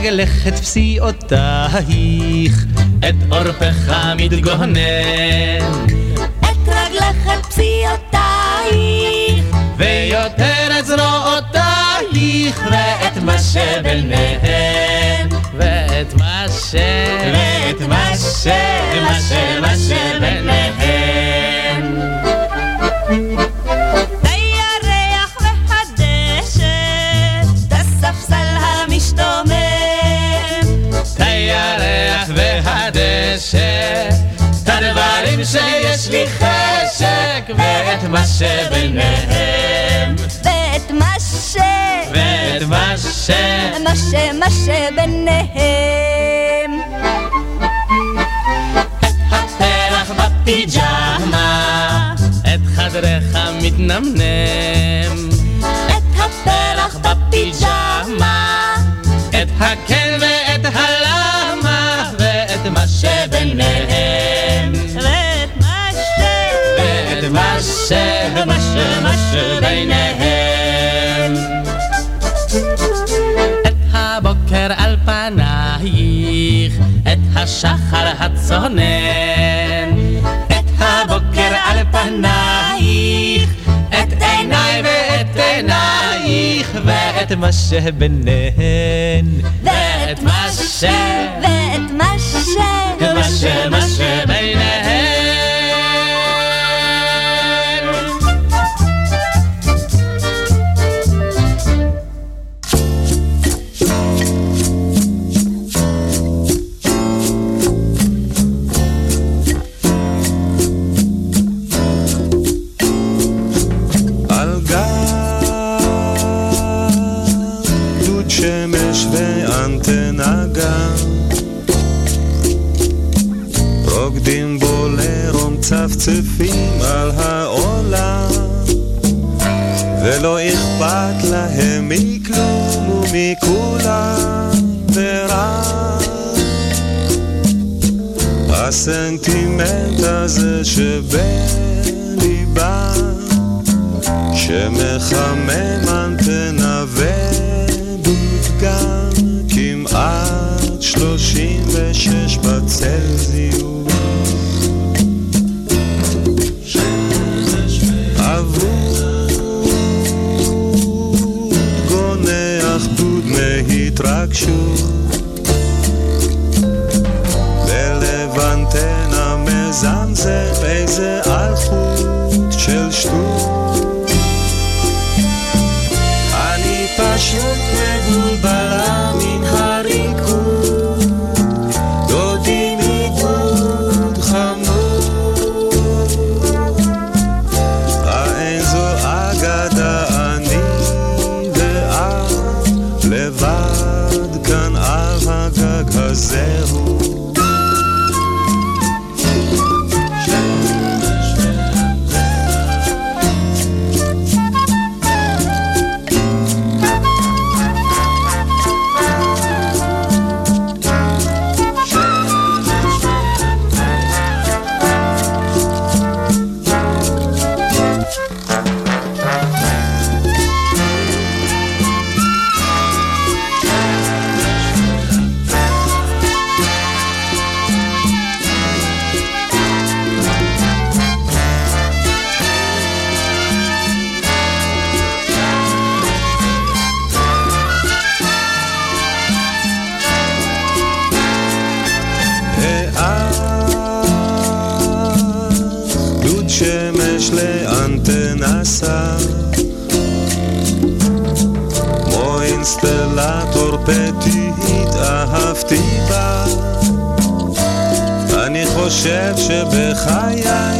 רגלך, את פסיעותייך, את עורפך מתגונן. את רגלך, את פסיעותייך, ויותר את זרועותייך, ואת מה שביניהם. ואת מה ש... ואת מה ש... מה ש... מה שביניהם. שיש לי חשק, ואת מה שביניהם. ואת מה ש... ואת מה ש... מה ש... מה שביניהם. הפרח בפיג'מה, את חדרך מתנמנם. את הפרח בפיג'מה, את הכן ואת הלמה, מה ש... מה שביניהם. את הבוקר על פנייך, את השחר הצונן. את הבוקר על פנייך, את עיניי ואת עינייך, ואת מה שביניהן. ואת מה ש... ואת מה ש... מה ש... מה שביניהן. הסנטימנט הזה שבליבם שמחמם אנטנה ודודגם כמעט שלושים ושש בצלזיוס אבוד גונח דוד מהתרגשות זה איזה אלחוט של שטות. אני פשוט בלב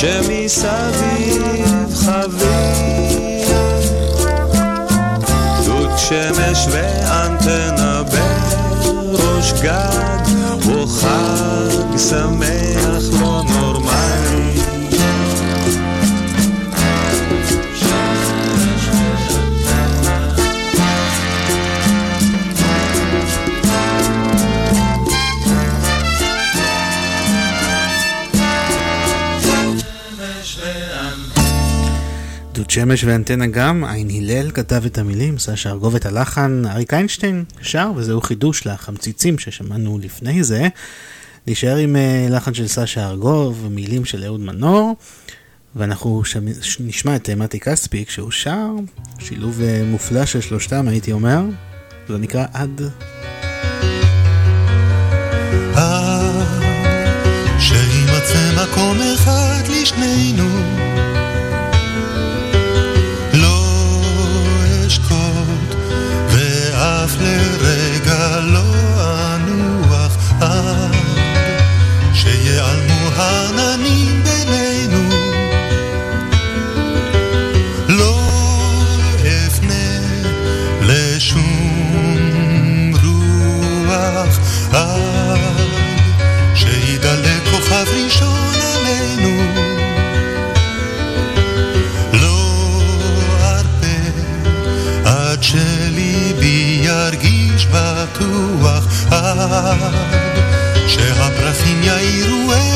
אנטנה מזמזם איזה אלחוט שמש ואנטנה גם, עין הלל כתב את המילים, סשה ארגוב את הלחן, אריק איינשטיין שר, וזהו חידוש לחמציצים ששמענו לפני זה. נשאר עם uh, לחן של סשה ארגוב, מילים של אהוד מנור, ואנחנו שם, נשמע את מתי כספי כשהוא שר, שילוב uh, מופלא של שלושתם הייתי אומר, זה נקרא עד. שימצא מקום אחד לשנינו לרגע לא שהפרחים יאירו את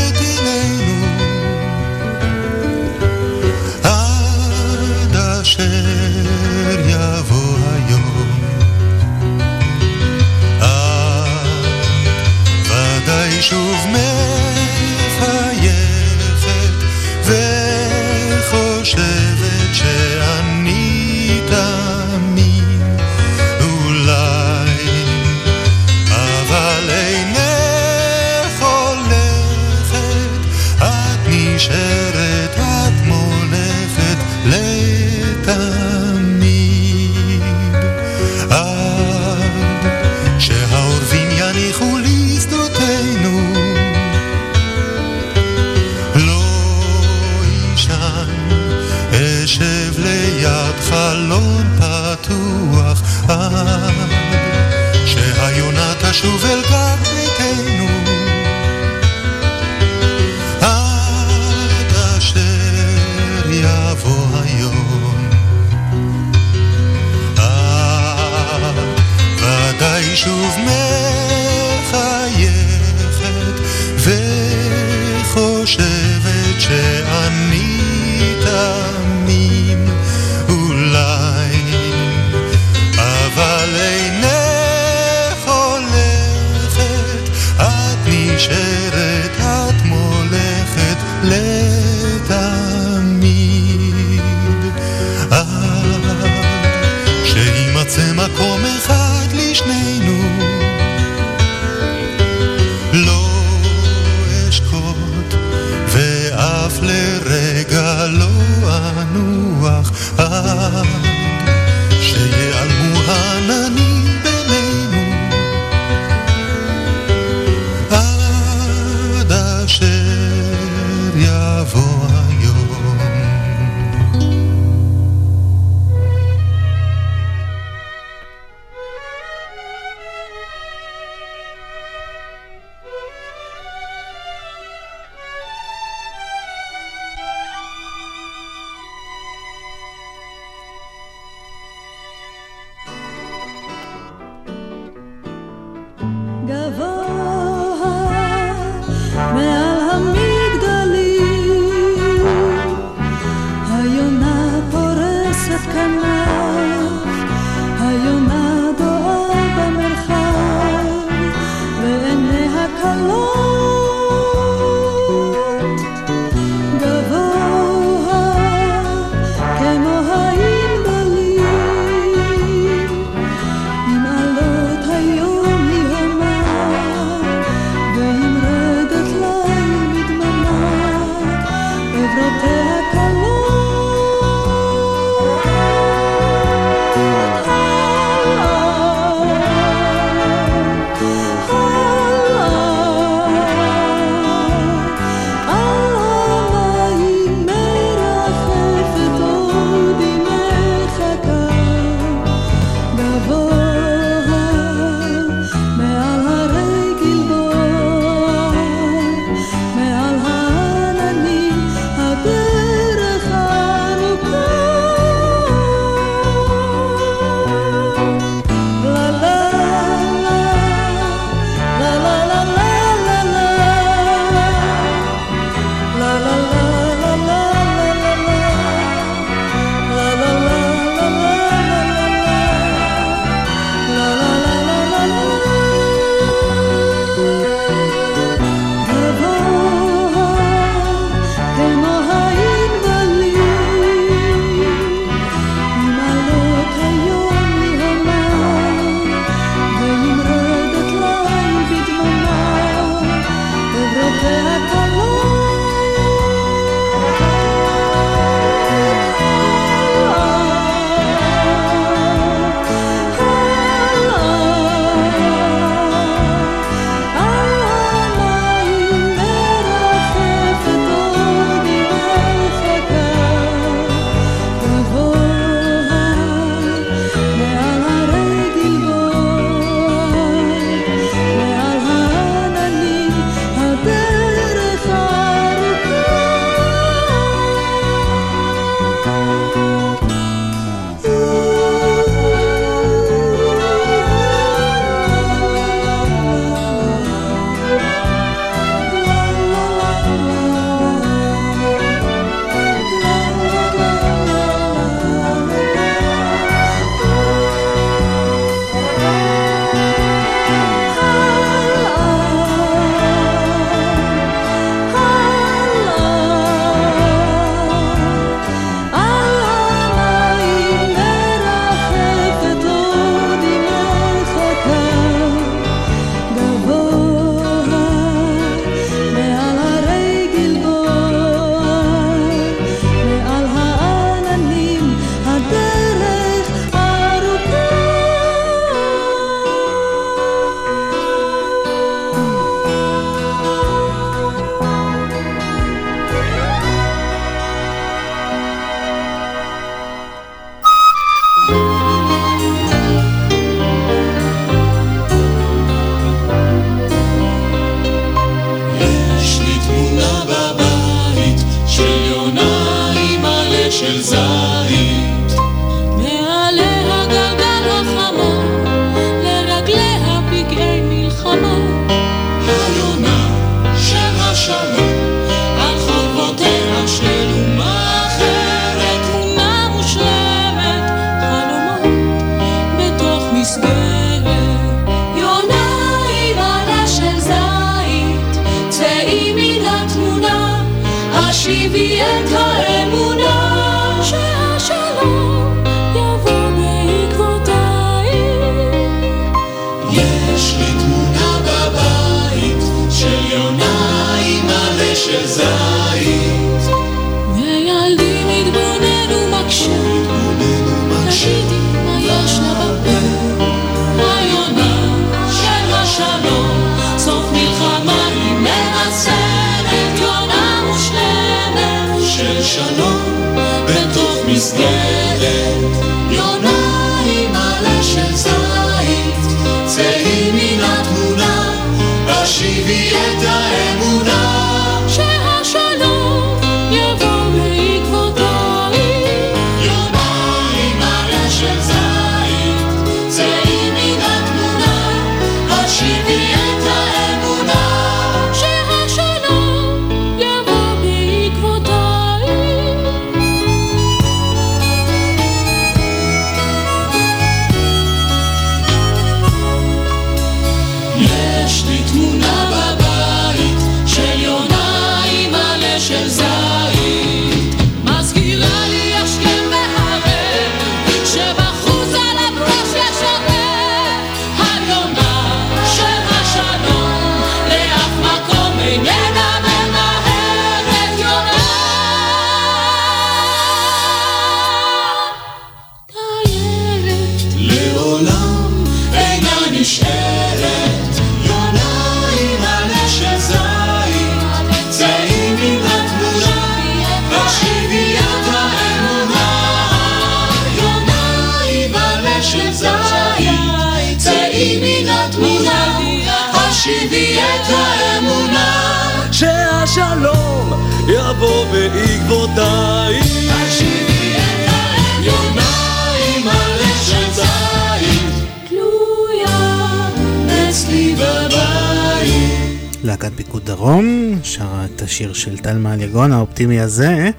מעליגון האופטימי הזה,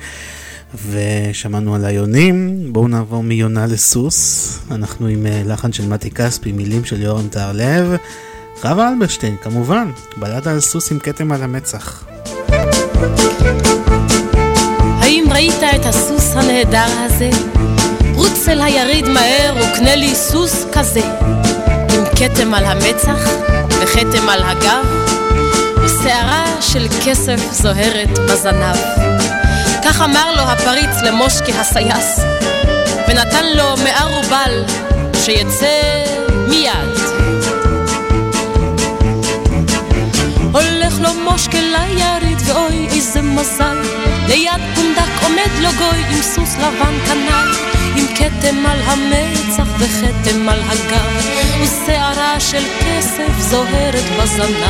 ושמענו על היונים. בואו נעבור מיונה לסוס. אנחנו עם אה, לחן של מתי כספי, מילים של יורם טהרלב. חווה אלברשטיין, כמובן, בלדה על סוס עם כתם על המצח. האם ראית את הסוס הנהדר הזה? רוץ אל היריד מהר וקנה לי סוס כזה, עם כתם על המצח וכתם על הגב, ושערה של כסף זוהרת בזנב. כך אמר לו הפריץ למושקי הסייס, ונתן לו מאה רובל שיצא מיד. הולך לו מושקה ליריד ואוי איזה מזל ליד פונדק עומד לו גוי עם סוס לבן עם כתם על המצח וכתם על הגב ושערה של כסף זוהרת בזנב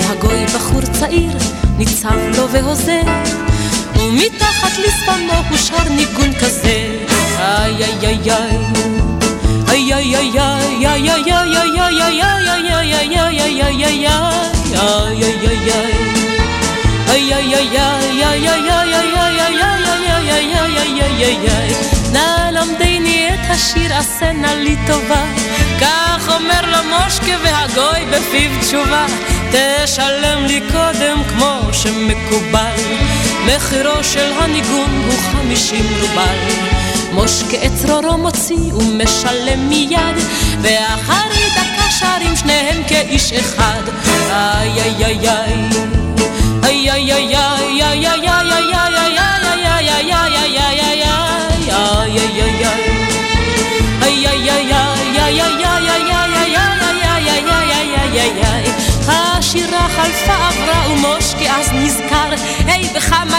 והגוי בחור צעיר ניצב לו והוזר ומתחת לשפמו הוא שר ניגון כזה איי איי איי איי איי איי איי איי איי איי איי איי השיר עשה נא לי טובה כך אומר לו מושקה והגוי בפיו תשובה תשלם לי קודם כמו שמקובל מחירו של הניגון הוא חמישים רובל מושקה את צרורו מוציא ומשלם מיד ואחרי דקה שרים שניהם כאיש אחד. איי איי איי איי. איי איי איי איי השירה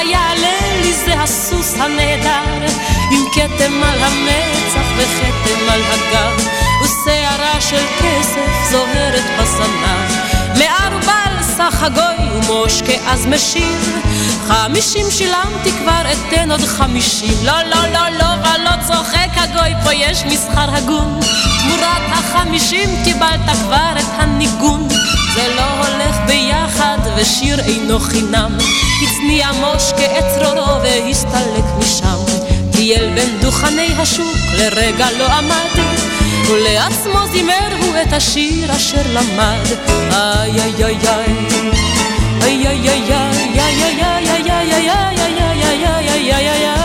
יעלה לי זה הסוס הנהדר עם כתם על המצח וכתם על הגב ושערה של כסף זוהרת בזנב מערבל סך הגוי ומושקה אז משיר חמישים שילמתי כבר אתן עוד חמישים. לא לא לא לא ולא צוחק הגוי פה יש מסחר הגון. תמורת החמישים קיבלת כבר את הניגון זה לא הולך ביחד ושיר אינו חינם הצניע מושקה את צרורו והסתלק משם טייל בין דוכני השוק לרגע לא עמד ולעצמו זימר הוא את השיר אשר למד. איי איי איי איי איי איי איי איי איי ממש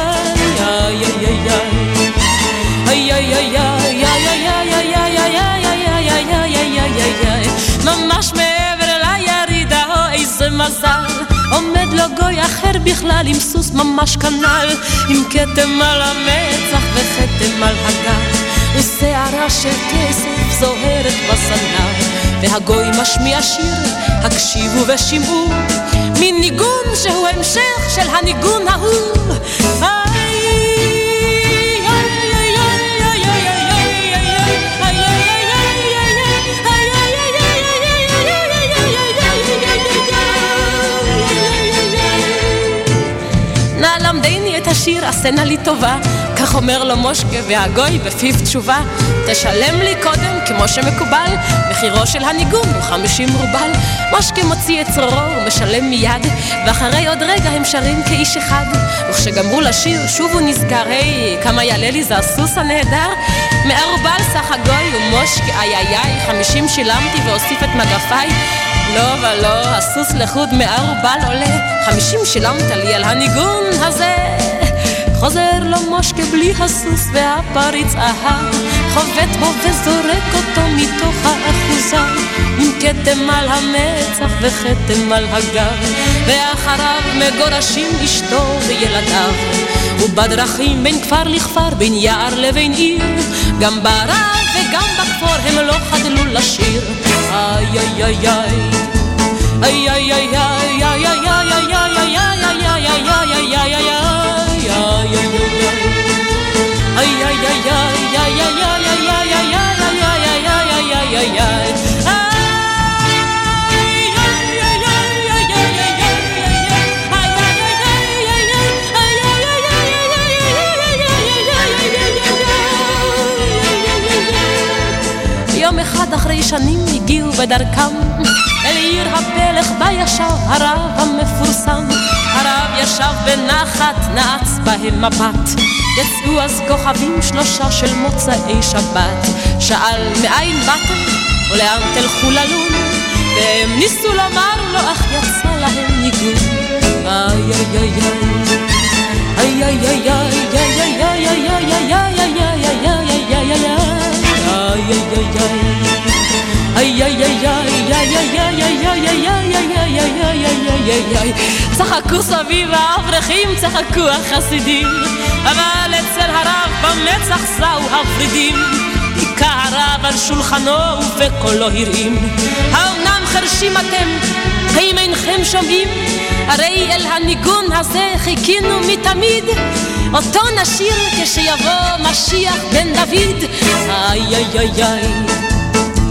מזל. עומד לו גוי אחר בכלל עם סוס ממש כנל עם כתם על המצח וכתם על הגב. ושערה של כסף זוהרת בסנר והגוי משמיע שיר, הקשיבו ושמעו מין ניגון שהוא המשך של הניגון ההוא השיר עשה נא לי טובה כך אומר לו מושקה והגוי בפיו תשובה תשלם לי קודם כמו שמקובל מחירו של הניגון הוא חמישים רובל מושקה מוציא את צרורו ומשלם מיד ואחרי עוד רגע הם שרים כאיש אחד. וכשגמרו לשיר שוב הוא נזכר היי כמה יעלה לי זה הסוס הנהדר מאה רובל סך הגוי ומושקה איי איי איי חמישים שילמתי ואוסיף את מגפיי. לא ולא, הסוס לחוד מאה רובל עולה, חמישים שילמת לי על הניגון הזה. חוזר לו מושקה בלי הסוס והפריץ אהב, חובט בו וזורק אותו מתוך האחוזה, עם כתם על המצח וכתם על הגב, ואחריו מגורשים אשתו וילדיו. ובדרכים בין כפר לכפר, בין יער לבין עיר, גם ברב וגם בכפור הם לא חדלו לשיר. איי איי איי איי איי איי איי איי איי שנים הגיעו בדרכם אל עיר הפלך בה ישב הרב המפורסם הרב ישב בנחת, נעץ בהם מבט. יצאו אז כוכבים שלושה של מוצאי שבת. שאל מאין באתם ולאן תלכו ללון? והם ניסו לומר לו, אך יצא להם ניגון. איי איי איי איי איי איי איי איי איי איי איי צחקו סביב האברכים, צחקו החסידים, אבל אצל הרב במצח סעו הוורידים. היכה הרב על שולחנו ובקולו הרעים. האומנם חרשים אתם? האם אינכם שומעים? הרי אל הניגון הזה חיכינו מתמיד. אותו נשיר כשיבוא משיח בן דוד. איי איי איי איי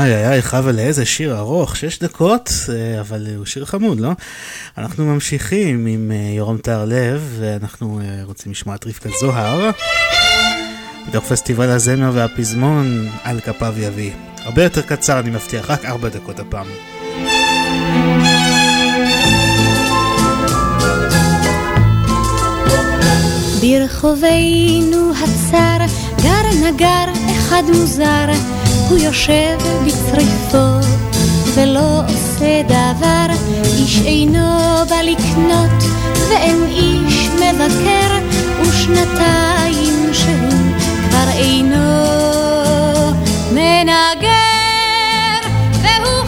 איי איי איי, חבל איזה שיר ארוך, שש דקות, אה, אבל הוא שיר חמוד, לא? אנחנו ממשיכים עם אה, יורם טהרלב, ואנחנו אה, רוצים לשמוע את רבקה זוהר, בתוך פסטיבל הזמר והפזמון, על כפיו יביא. הרבה יותר קצר, אני מבטיח, רק ארבע דקות הפעם. ברחובינו הצר גר נגר אחד מוזר הוא יושב בצריפו ולא עושה דבר, איש אינו בא לקנות ואין איש מבקר, ושנתיים שהוא כבר אינו מנגן. יושב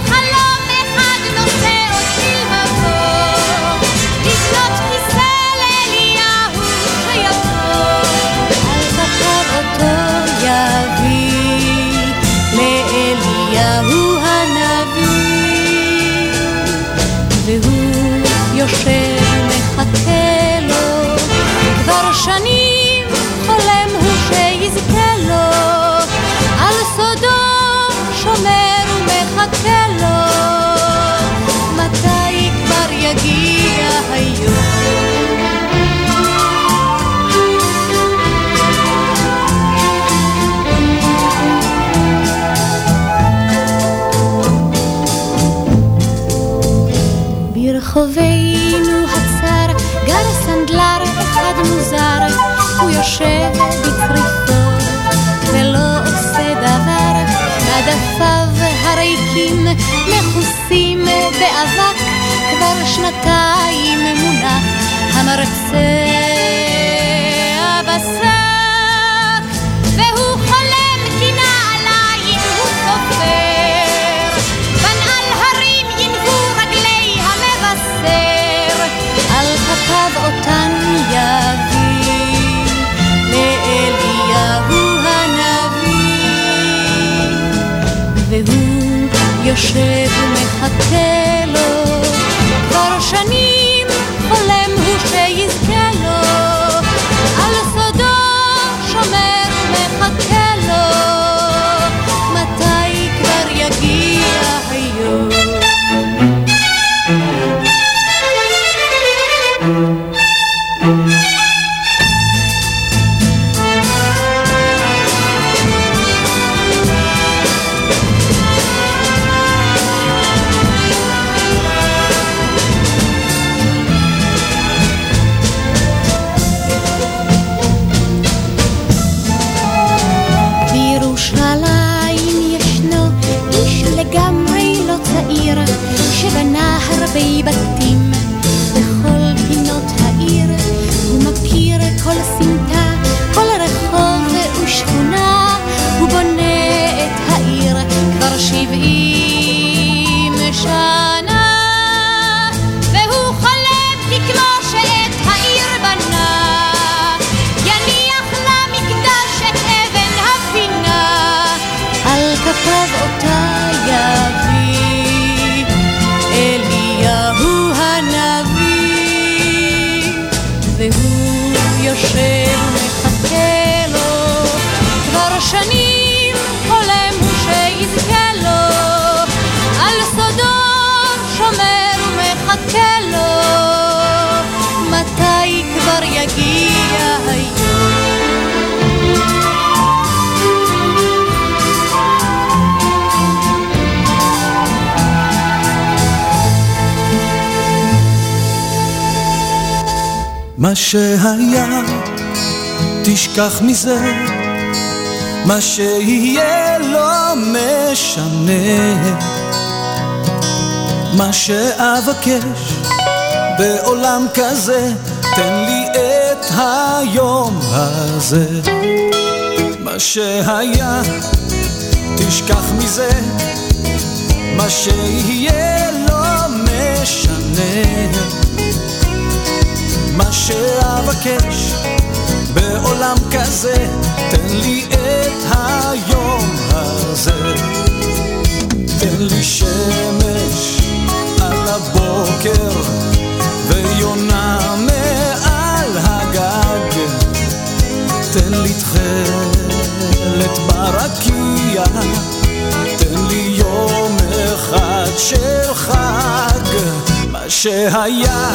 ברחובינו הצר גר סנדלר אחד מוזר, הוא יושב בצריפו ולא עושה דבר, עדפיו הריקים מכוסים באבק, כבר שנתיים מונח המרצה בשק, יושב ומחכה לו. כבר שנים שהיה, תשכח מזה, מה שיהיה לא משנה. מה שאבקש בעולם כזה, תן לי את היום הזה. מה שהיה, תשכח מזה, מה שיהיה לא משנה. שאבקש בעולם כזה, תן לי את היום הזה. תן לי שמש על הבוקר ויונה מעל הגג. תן לי תכלת ברקיע, תן לי יום אחד של חג. שהיה,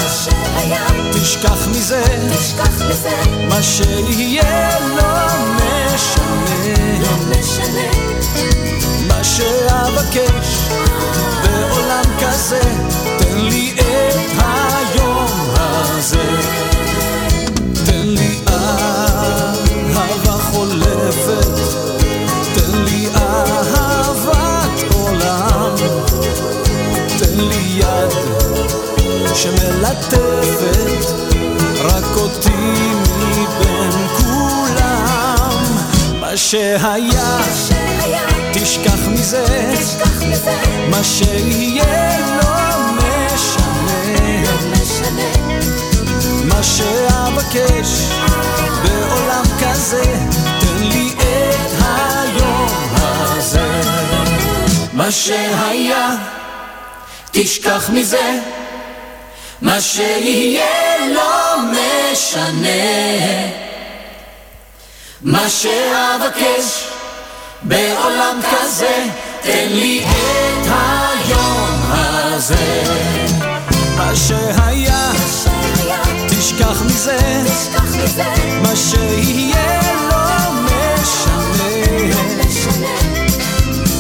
תשכח מזה, מה שיהיה לא משנה. מה שאבקש בעולם כזה, תן לי את היום הזה. שמלטפת רק אותי מבין כולם. מה שהיה, תשכח מזה, מה שיהיה לא משנה. מה שאבקש בעולם כזה, תן לי את היום הזה. מה שהיה, תשכח מזה. מה שיהיה לא משנה. מה שאבקש בעולם כזה, תן לי את היום הזה. מה שהיה, תשכח מזה, מה שיהיה לא משנה.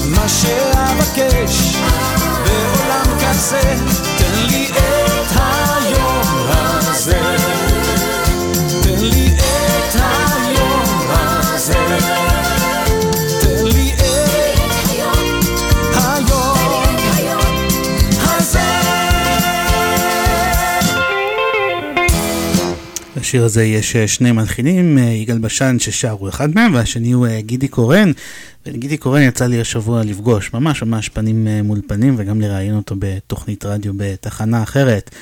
מה שאבקש בעולם כזה, תן לי את הזה. הזה. יש אה, שני מלחינים, אה, יגאל בשן ששרו אחד מהם, והשני הוא אה, גידי קורן. וגידי קורן יצא לי השבוע לפגוש ממש ממש פנים מול פנים וגם לראיין אותו בתוכנית רדיו בתחנה אחרת.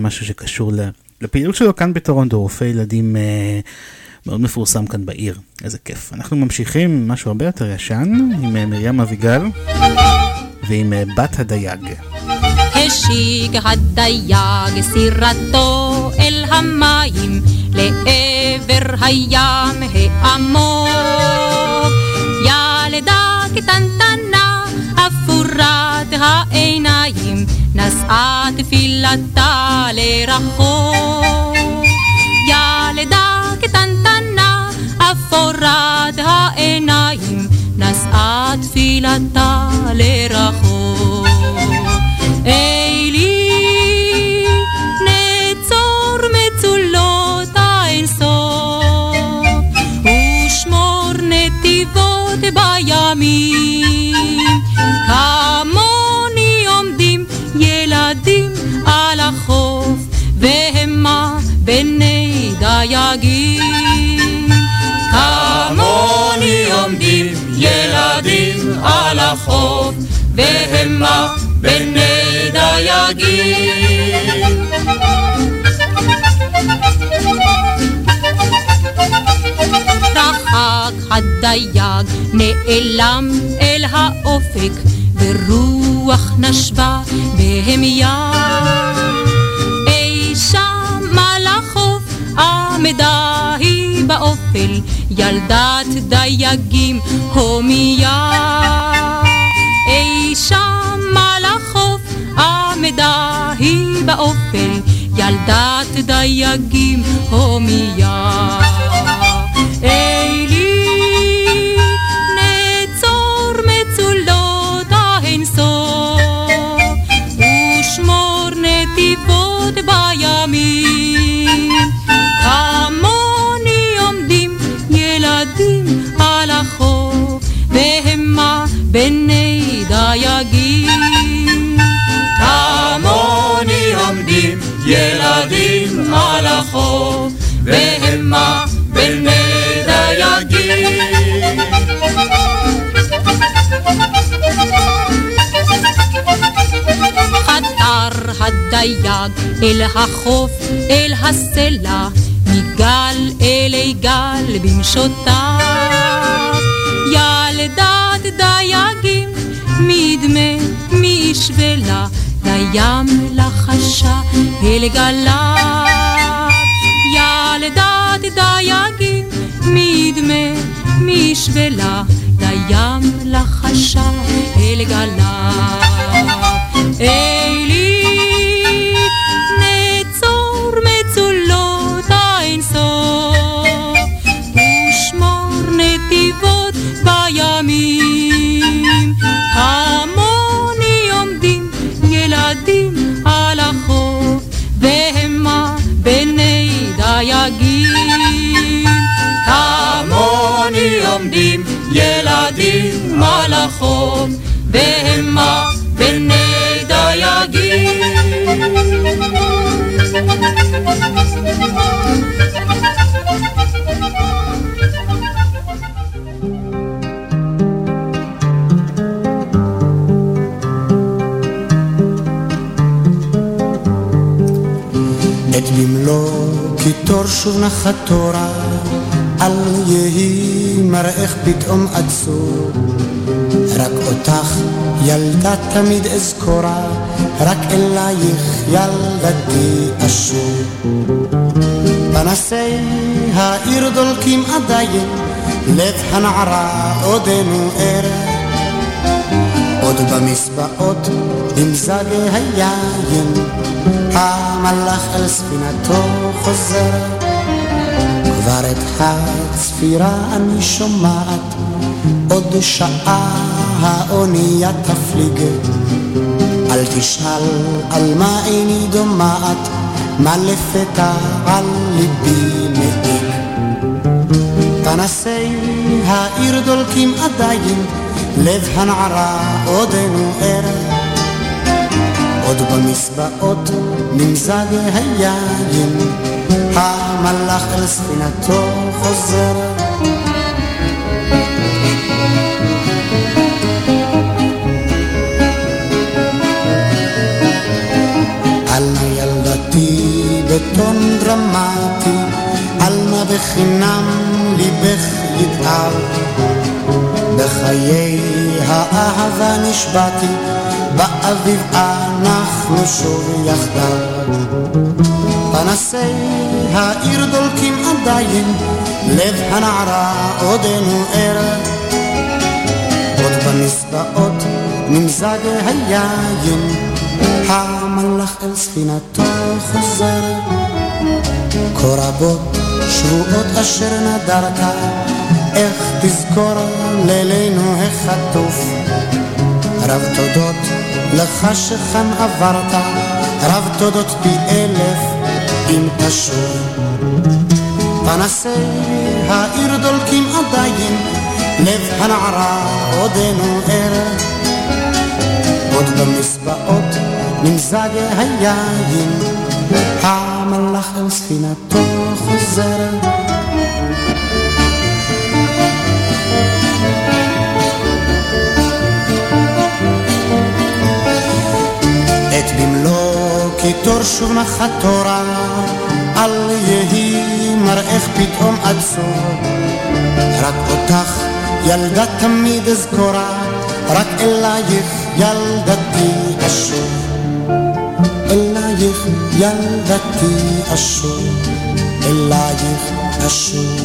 משהו שקשור לפעילות שלו כאן בטורונטו, רופא ילדים מאוד מפורסם כאן בעיר. איזה כיף. אנחנו ממשיכים משהו הרבה יותר ישן עם מרים אביגל ועם בת הדייג. השיג הדייג סירתו אל המים לעבר הים העמוק. ילדה קטנטנה אפורת העיניים נשאה תפילתה לרחוק. ילדה קטנטנה אפורת העיניים נשאה תפילתה לרחוק. אלי, דייגים. כמוני עומדים ילדים על החוף, והמה בני דייגים. רחק הדייג נעלם אל האופק ורוח נשבה. אי עמדה היא באופל ילדת דייגים הומיה. אי שם על החוף עמדה היא באופל, ילדת דייגים הומיה. אלי, דייגים. כמוני עומדים ילדים על החוף, והמה בני דייגים. חתר הדייג אל החוף, אל הסלע, מגל אלי גל במשותיו. ילדת דייגים, מדמה, מישווה לה, לים לחשה אל גליו. ילדת דייגים, מדמה, מישווה לה, לים לחשה אל גליו. אלי, דייגים. כמוני עומדים ילדים על החוף, והמה בני את במלוא קיטור שוב נחת תורה, אל יהי מראך פתאום עצור. רק אותך ילדה תמיד אזכורה, רק אלייך ילדתי אשור. פנסי העיר דולקים עדיין, לב הנערה עודנו ער. עוד במסבעות עם זגי היין, המלאך אל ספינתו חוזר. כבר את הצפירה אני שומעת, עוד שעה האונייה תפליג. אל תשאל על מה איני דומעת, מה לפתע על ליבי מעיק. פנסי העיר דולקים עדיין, לב הנערה עודנו ער. עוד במס... במסבעות נמזג היין, המלאך אל ספינתו חוזר. עלמה ילדתי בטון דרמטי, עלמה בחינם ליבך יתאר. בחיי האהבה נשבעתי, באביב אנחנו שוב יחדיו. פנסי העיר דולקים עדיין, לב הנערה עודנו ער. עוד במסבעות נמזג היין, המלאך אל ספינתו חוזר. כה רבות שבועות אשר נדרת, תזכור לילנו החטוף. רב תודות לך שכאן עברת, רב תודות פי אלף אם תשוב. פנסי העיר דולקים עדיין, לב הנערה עודנו ער. עוד במסבעות נמזג היין, המלאך אל ספינתו חוזר. במלוא קיטור שוב נחת תורה, אל יהי מראך פתאום עצוב. רק אותך ילדה תמיד אזכורה, רק אלייך ילדתי אשוב. אלייך ילדתי אשוב, אלייך אשוב.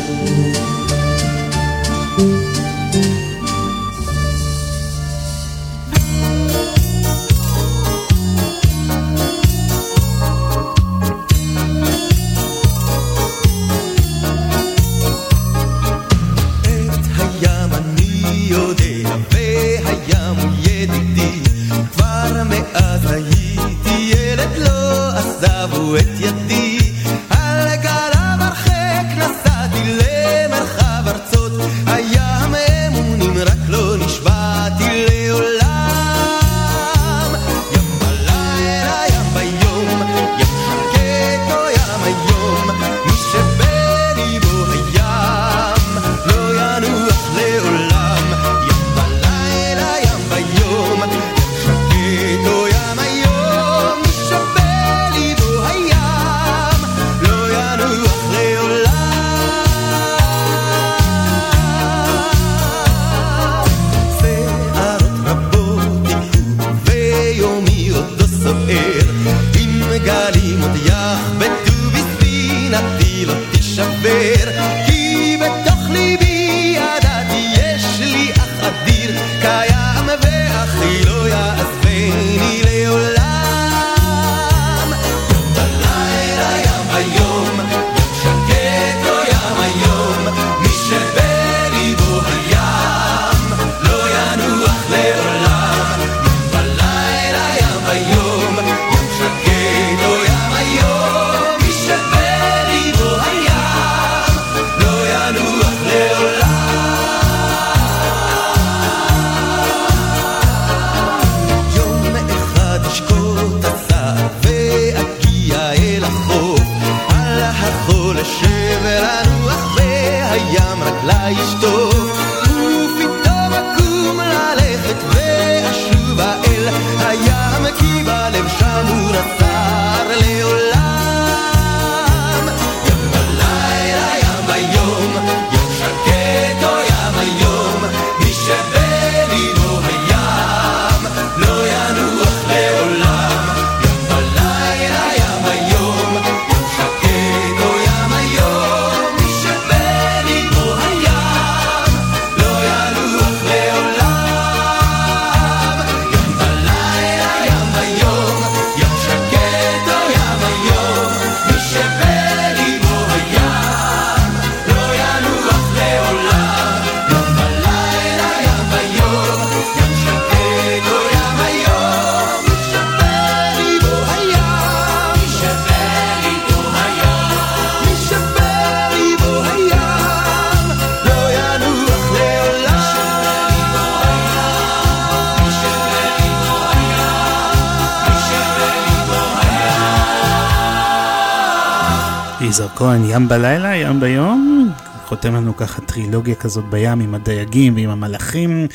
ים בלילה, ים ביום. חותם לנו ככה טרילוגיה כזאת בים עם הדייגים ועם המלאכים.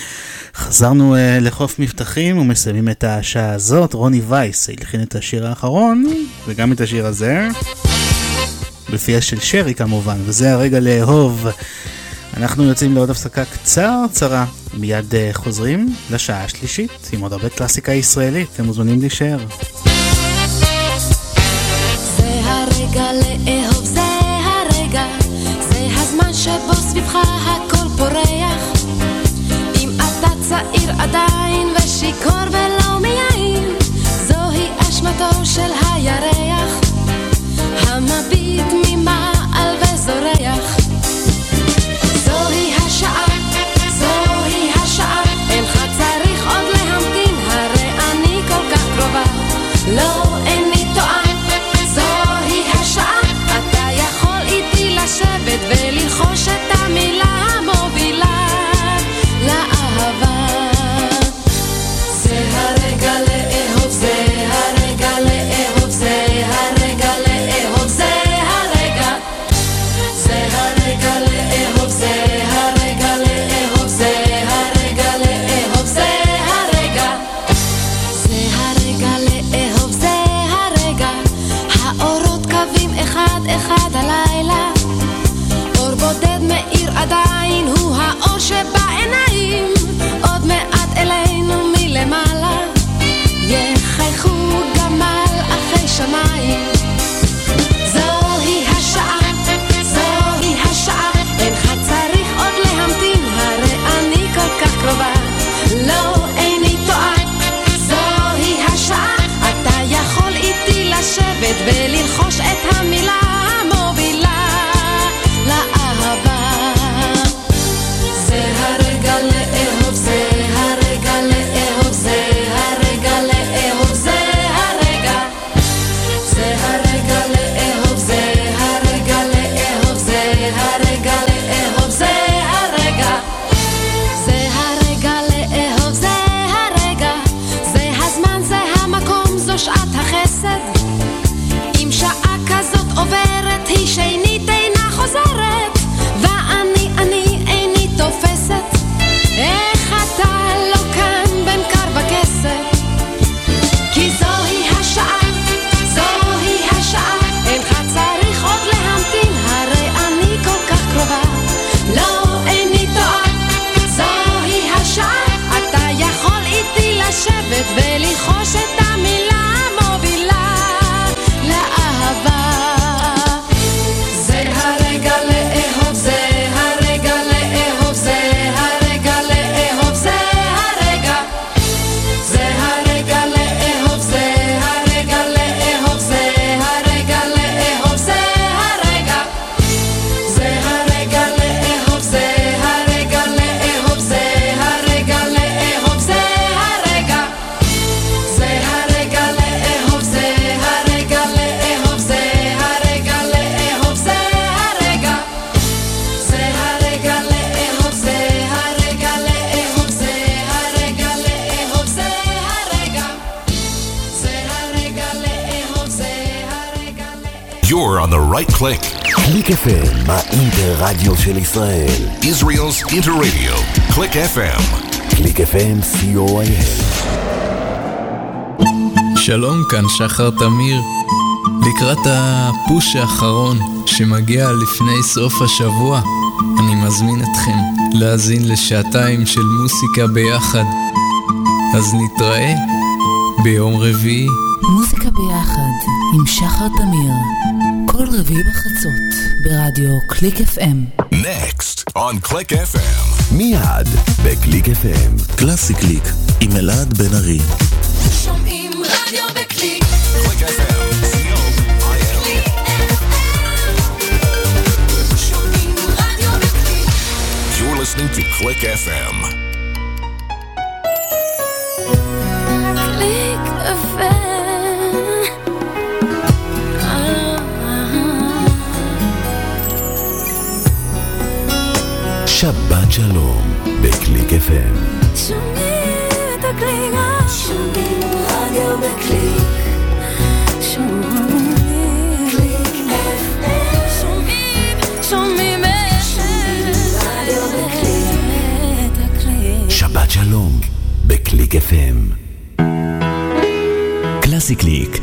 חזרנו uh, לחוף מבטחים ומסיימים את השעה הזאת. רוני וייס הלחין את השיר האחרון, וגם את השיר הזה. בפיה של שרי כמובן, וזה הרגע לאהוב. אנחנו יוצאים לעוד הפסקה קצרצרה, מיד uh, חוזרים לשעה השלישית עם עוד הרבה קלאסיקה ישראלית, אתם מוזמנים להישאר. זה הרגע לאהוב, שבו סביבך הכל פורח. אם אתה צעיר עדיין ושיכור ולא מיין, זוהי אשמתו של הירח, המביט ממעל וזורח. קליק האינטר-רדיו של ישראל. Israel's Interradio. Click FM. קליק FM, co.il. שלום, כאן שחר תמיר. לקראת הפוש האחרון שמגיע לפני סוף השבוע, אני מזמין אתכם להאזין לשעתיים של מוסיקה ביחד. אז נתראה ביום רביעי. מוזיקה ביחד עם שחר תמיר, כל רביעי בחצות ברדיו קליק FM. Next on Click FM. מיד בקליק FM. קלאסי קליק עם אלעד בן ארי. שומעים רדיו בקליק. בקליק. You're listening to Click FM. קליק FM. שבת שלום בקליק FM. שומעים את הקליק, שומעים רדיו בקליק. שומעים קליק FM. שומעים, שומעים רדיו בקליק. שבת שלום בקליק FM. קלאסי קליק.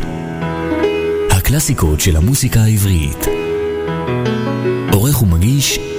הקלאסיקות של המוסיקה העברית. עורך ומגיש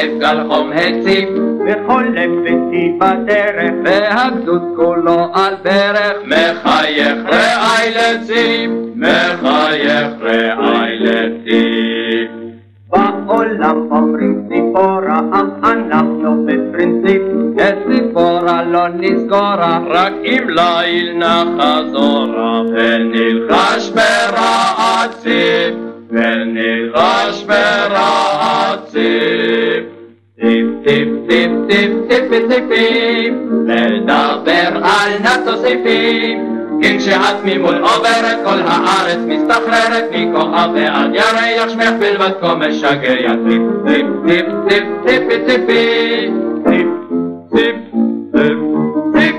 את הלב גל חום הציף. לב ביתי בדרך והגדוד כולו על ברך מחייך רעי לציף מחייך רעי לציף. בעולם אומרים ציפורה אך אנחנו בפרינציפ. כציפורה לא נסגורה רק אם ליל נחזורה נטוסיפים. כי כשאת ממול עוברת כל הארץ מסתחררת מכוכב ועד ירח שמך בלבד כה משגע טיפ טיפ טיפ טיפ טיפ טיפים. טיפ טיפ טיפ טיפ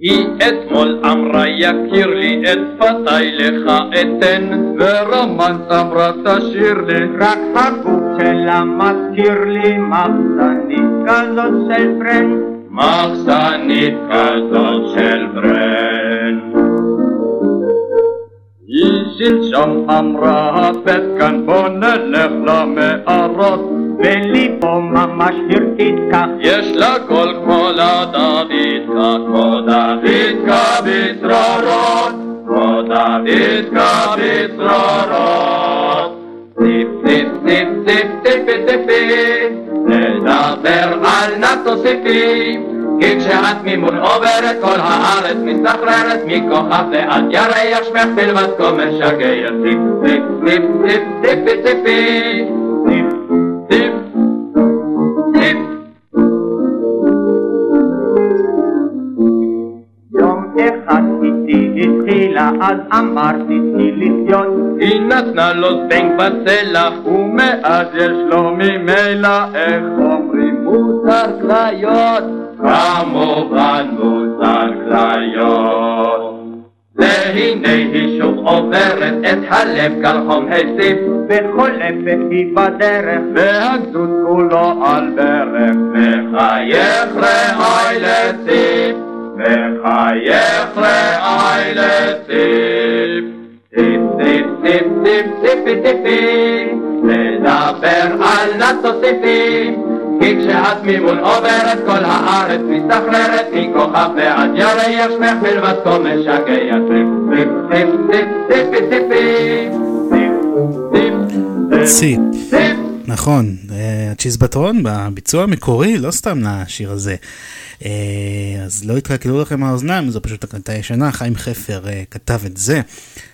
היא אתמול אמרה יכיר לי את שפתיי לך אתן ורומנס אמרה תשאיר לי רק הגוף שלה מזכיר לי מחסנית כזאת של ברן מחסנית כזאת של ברן היא שלשום אמרה הבט כאן בוא נלך למערות וליבו ממש הרטיט כך יש לה קול כמו לדוידקה, כמו דוידקה בצרורות, כמו דוידקה בצרורות. טיפ טיפ טיפ טיפ טיפ טיפי, לדבר על נטוסיפים. כי כשאת ממול עוברת כל הארץ מסתחררת מכוכב ועד ירח שמך בלבד כה משגע טיפ טיפ טיפ טיפ טיפ טיפי טיפ טיפ יום אחד איתי התחילה אז אמרתי תני לחיות היא נתנה לו זבנג בצלח ומאז יש לו ממילא איך מותר כליות. כמובן מותר כליות. והנה היא שוב עוברת את הלב גל חום הציף. אפק היא בדרך והגדוד כולו על ברך. מחייך רעי לציף. מחייך רעי לציף. טיפ טיפ טיפ טיפ טיפי טיפי לדבר על נטוסיפים כי כשאת ממול עוברת כל הארץ מסתחררת מכוכב ועד ירח בלבד כה משגע טיפ טיפ טיפ טיפ טיפ טיפ ציפ. נכון, אה, הצ'יזבטרון בביצוע המקורי, לא סתם לשיר הזה. אה, אז לא יתקלקלו לכם האוזניים, זו פשוט הקלטה ישנה, חיים חפר אה, כתב את זה.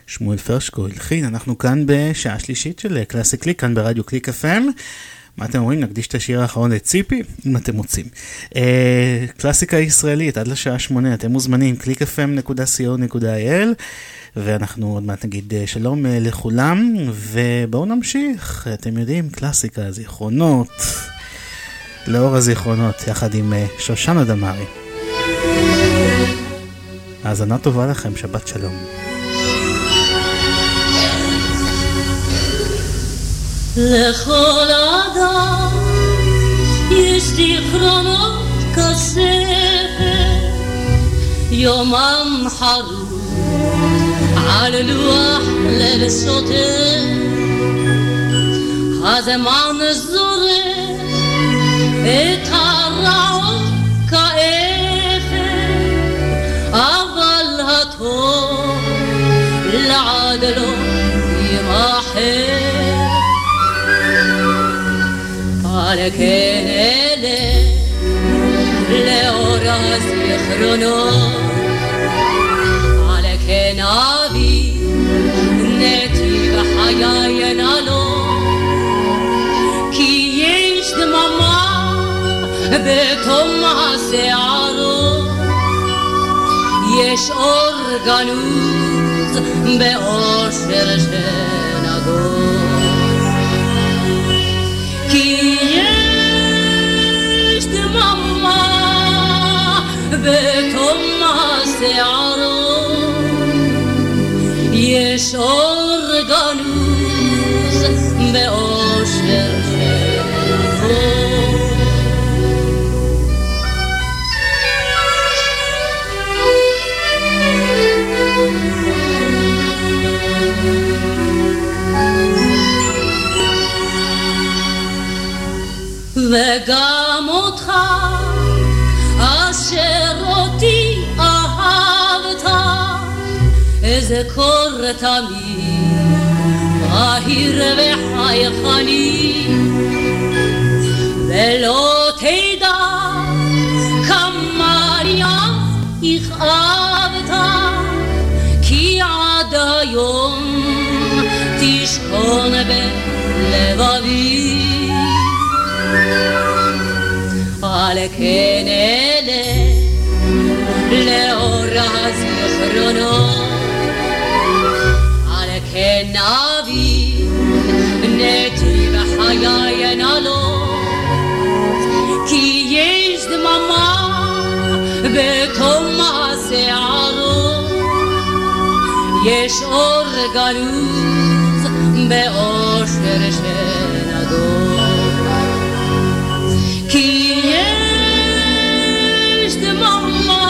שמואל פרשקו הלחין, אנחנו כאן בשעה שלישית של קלאסי קליק, כאן ברדיו קליק FM. מה אתם אומרים? נקדיש את השיר האחרון לציפי? אם אתם רוצים. אה, קלאסיקה ישראלית, עד לשעה שמונה, אתם מוזמנים, www.clickfm.co.il ואנחנו עוד מעט נגיד שלום לכולם, ובואו נמשיך, אתם יודעים, קלאסיקה, זיכרונות, לאור הזיכרונות, יחד עם שושנה דמארי. האזנה טובה לכם, שבת שלום. לכל אדם יש זיכרונות כספר, יומם חרוט על לוח ליל סותר, הזמן זורק את הרעות כאפר, אבל הטוב לעד לא יימחק. על כן אלה, לאור הזיכרונות, על כן אבי, נתיב חיי נעלו, כי יש דממה בתום השערות, יש אור גנוז באושר של בתום השערות יש אור גנוז באושר שנגור וגם אותך איזה קור תמיד בהיר וחייכני ולא תדע כמה לי הכאבת כי עד היום תשכון בלבבי על כן אלה לאור הזיכרונות כן אבי נתיב חיי נעלות כי יש דממה בתום השערות יש אור גנוז באושר שנגור כי יש דממה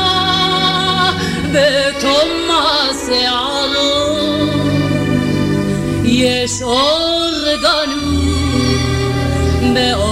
בתום השערות יש אור גנוז באושר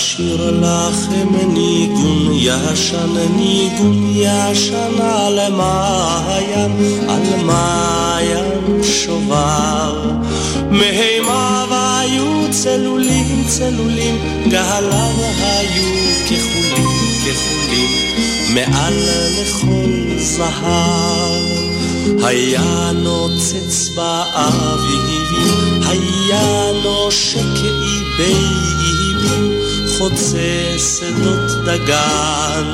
נשאיר לכם ניגון ישן, ניגון ישן על מעיין, על מעיין שובר. מהימה והיו צלולים צלולים, גהליו היו כחולים כחולים, מעל לכל זהב. היה נוצץ באביבים, היה נושק איבי חוצה שדות דגן.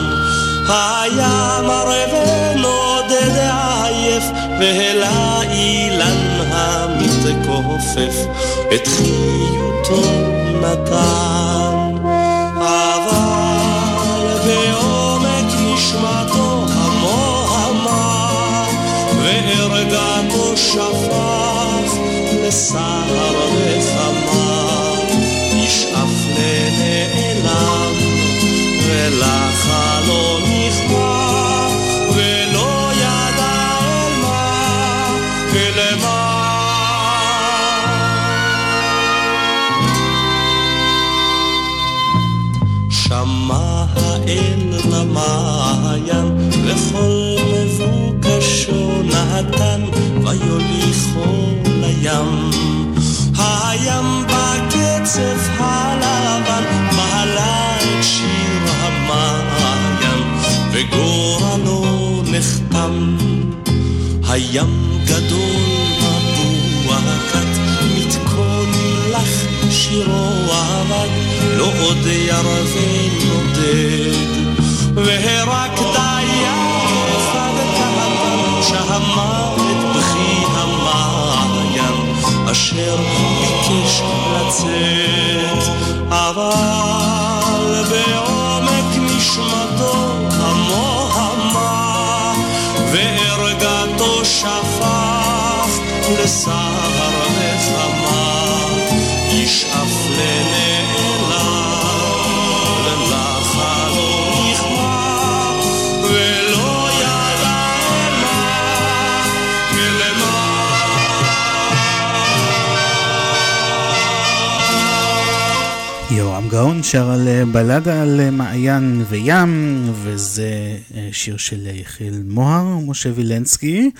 היה מראה ונודד עייף, והעלה אילן המתכופף, את חיותו נתן. אבל בעומק נשמתו המוהמה, וערגתו שפך לסהר ולחלון נכמר, ולא ידע אל מה, אל מה. שמע האל למעיין, לכל מבוקשו נתן, ויוליכו לים. הים בקצף הלבן, נחתם. הים גדול מבוע כת, מתכון לך שירו אבד, לא עוד ירווה נודד. והרקדה יד קטן, שהמוות בכי המעיין, אשר ביקש לצאת. אבל לסהר וחמה, ישאף לנעלם, ולחלום נכמר, ולא ידע מה, אל מה. אברהם גאון שר על אה, בלדה על אה, מעיין וים, וזה אה, שיר של יחיל מוהר, משה וילנסקי.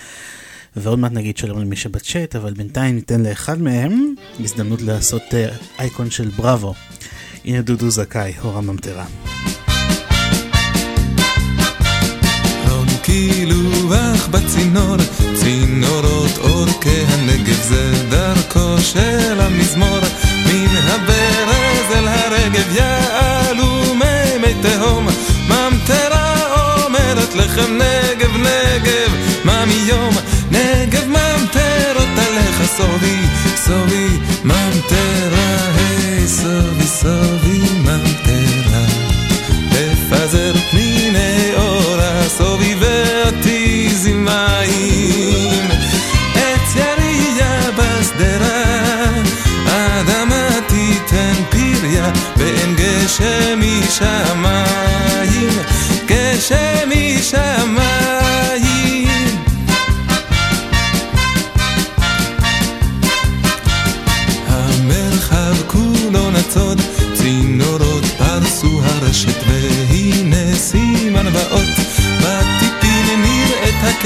ועוד מעט נגיד שלום למי שבצ'אט, אבל בינתיים ניתן לאחד מהם הזדמנות לעשות אייקון של בראבו. הנה דודו זכאי, הורה ממטרה. כאילו אך בצינור, מן הברז אל הרגב יעלו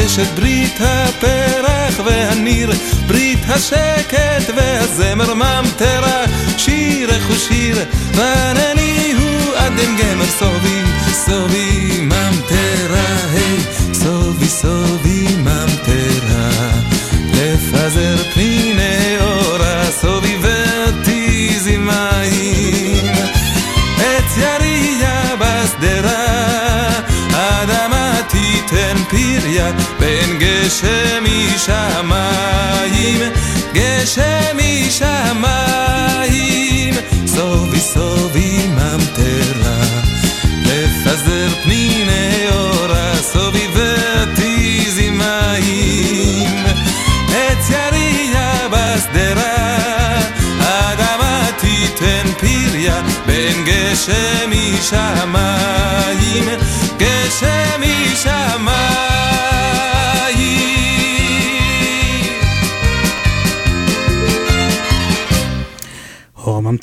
הקשת, ברית הפרח והניר, ברית השקט והזמר ממטרה, שירך הוא שיר, וענני הוא עדן גמר. סובי, סובי ממטרה, היי, סובי סובי ממטרה, לפזר פניני פריה, בין גשם משמיים, גשם משמיים, סובי סובי ממטרה, לפזר פניני אורה, סובי ותיזי מים, עץ יריה בשדרה, אדמה תיתן פריה, בין גשם משמיים, גשם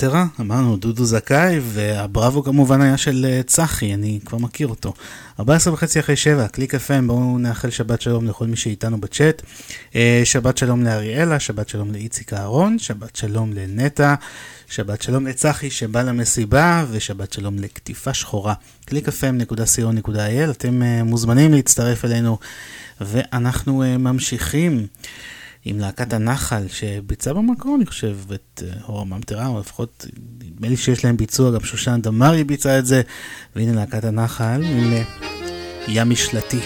הממטרה, אמרנו דודו זכאי, והבראבו כמובן היה של אה, צחי, אני כבר מכיר אותו. 14 וחצי אחרי 7, קליק FM, בואו נאחל שבת שלום לכל מי שאיתנו בצ'אט. אה, שבת שלום לאריאלה, שבת שלום לאיציק אהרון, שבת שלום לנטע, שבת שלום לצחי שבא למסיבה, ושבת שלום לקטיפה שחורה. www.clickfm.co.il, אתם אה, מוזמנים להצטרף אלינו, ואנחנו ממשיכים. עם להקת הנחל שביצעה במקור, אני חושב, את אה, אור הממטרה, או לפחות נדמה לי שיש להם ביצוע, גם שושן דמארי ביצעה את זה, והנה להקת הנחל עם אה, ים משלטי.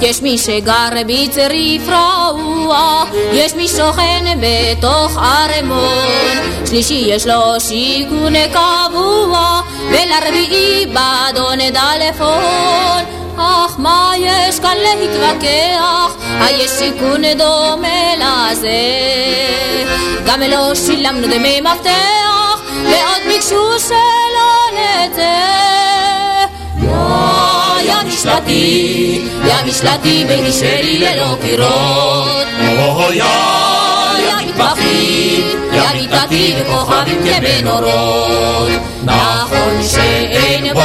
יש מי שגר בצריף רעוע, יש מי שוכן בתוך ערמון, שלישי יש לו שיכון קבוע, ולרביעי באדון דלפון. אך מה יש כאן להתווכח? היש שיכון דומה לזה. גם לא שילמנו דמי מפתח, ועוד ביקשו שלא נצא. יא משלתי, יא משלתי ביתי שלי ללא קירות. יא מטבחי, יא מיטתי וכוכבים כמנורות. נכון שאין בו,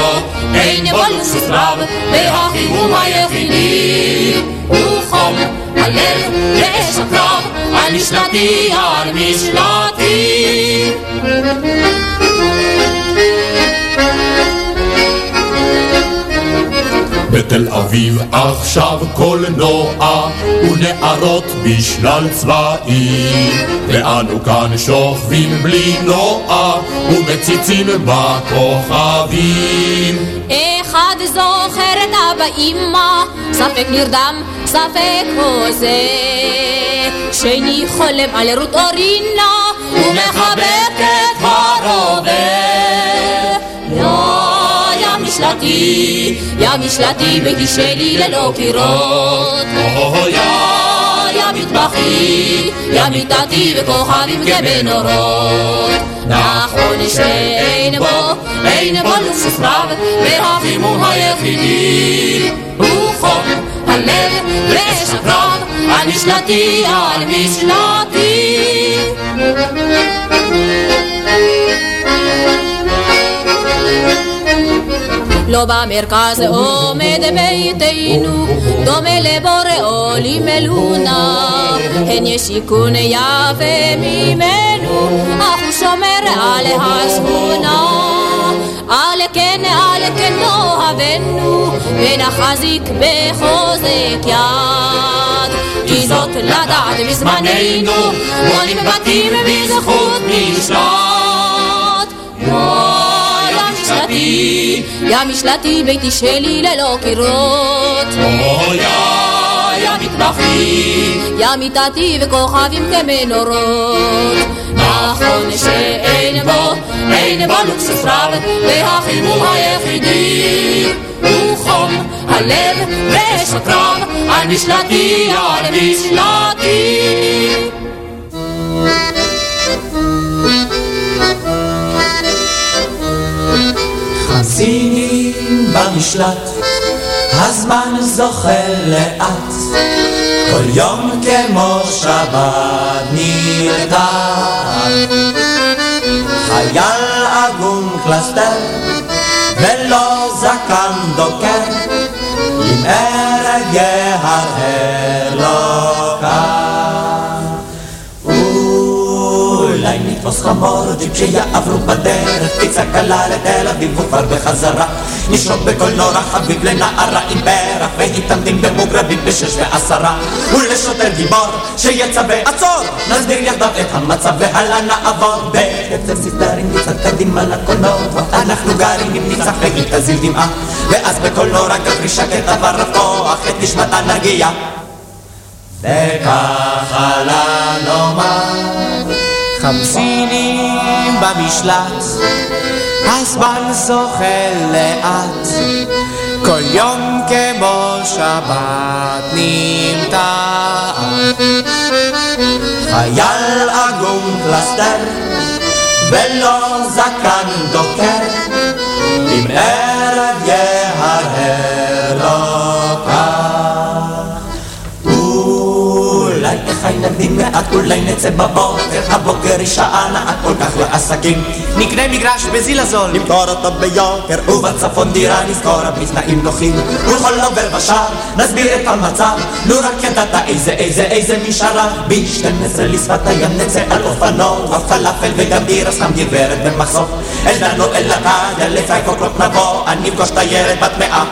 אין בו לוסוס רב, והחימום היחידי הוא חום הלב ואש הקרב, על משלתי, על משלתי. בתל אביב עכשיו קולנוע ונערות בשלל צבעים ואנו כאן שוכבים בלי נוע ומציצים בכוכבים אחד זוכר את אבא אמא, ספק נרדם, ספק הוזה. שני חולם על רות אורינה, ומחבק את הרובה. משלתי, יא משלתי ביתי שלי ללא קירות. יא מטבחי, יא מיטתי וכוכבים כמנורות. נכון שאין בו, אין בו לוקסוס רב, והחימום היחידי הוא חום הלב ואש הקרב, על משלתי, על משלתי. לא במרכז עומד ביתנו, דומה לבורא עולים מלונה. הן ישיקון יפה ממנו, אך הוא שומר על השכונה. על כן, על כן נאהבנו, ונחזיק בחוזק יד. כי זאת לדעת בזמננו, בונים בתים בזכות משלט. משלתי, יא משלתי, ביתי שלי ללא קירות. אוי, יא מטבחי, יא מיטתי וכוכבים כמנורות. נכון שאין בו, אין בו לוקסוס רב, והחימום היחידי הוא חום הלב ושוטריו על משלתי, על משלתי. חמסינים במשלט, הזמן זוחל לאט, כל יום כמו שבת נרתע. חייל עגום קלסתר, ולא זקן דוקר, עם ארג יהרהר לא נתפוס חמור ג'יפ שיעברו בדרך, פיצה קלה לתל אביב וכבר בחזרה. נשרוק בקולנוע חביב לנערה עם פרח, והתעמדים במוגרבים בשש ועשרה. ולשוטר גיבור שיצווה עצור, נסביר יחדיו את המצב והלאה נעבור. בקצב סיסטרים נצעד קדימה לקולנוע, אנחנו גרים עם ניצח והיא תזיל דמעה. ואז בקולנוע גברי שקט עבר רב כוח את נשמתה נגיע. וככה לנו מה חמסינים במשלט, הזמן זוחל לאט, כל יום כמו שבת נמתח. חייל עגום קלסתר, ולא זקן דוקר, עם ערב מעט, אולי נצא בבוקר, הבוקר היא שעה נעה כל כך לעסקים. נקנה מגרש בזיל הזול, נמכור אותו ביוקר, ובצפון דירה נזכור בתנאים נוחים. ולכל עובר ושער נסביר את המצב, לו רק ידעת איזה איזה איזה משארה. ב-12 לשפת הים נצא על אופנוע, פלאפל וגם בירה סתם גברת במחסוף. אל דנו אל הקדיה, לפייק אוקלוק נבוא, אני אפגוש תיירת בת מאה.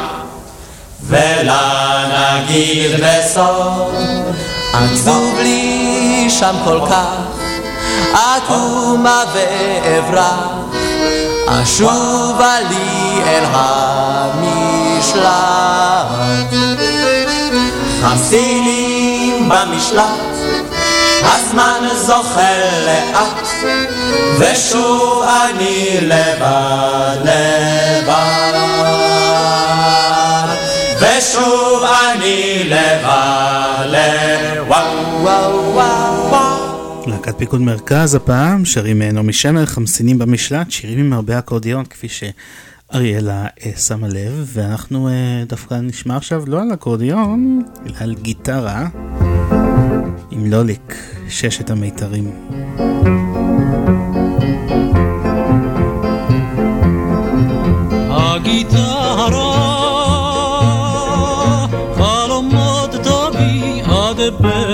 ולה נגיד בסוף, עצוב לי שם כל כך, עקומה ואברח, אשובה לי אל המשלט. חמסינים במשלט, הזמן זוחל לאט, ושוב אני לבד לבד. ושוב אני לבד לבד. וואו וואו וואו להקת פיקוד מרכז הפעם, שרים נעמי שמר, חמסינים במשלט, שירים עם הרבה אקורדיון, כפי שאריאלה אה, שמה לב, ואנחנו אה, דווקא נשמע עכשיו לא על אקורדיון, אלא על גיטרה, עם לוליק, ששת המיתרים. הגיטרה, חלומות תביא עד בכי.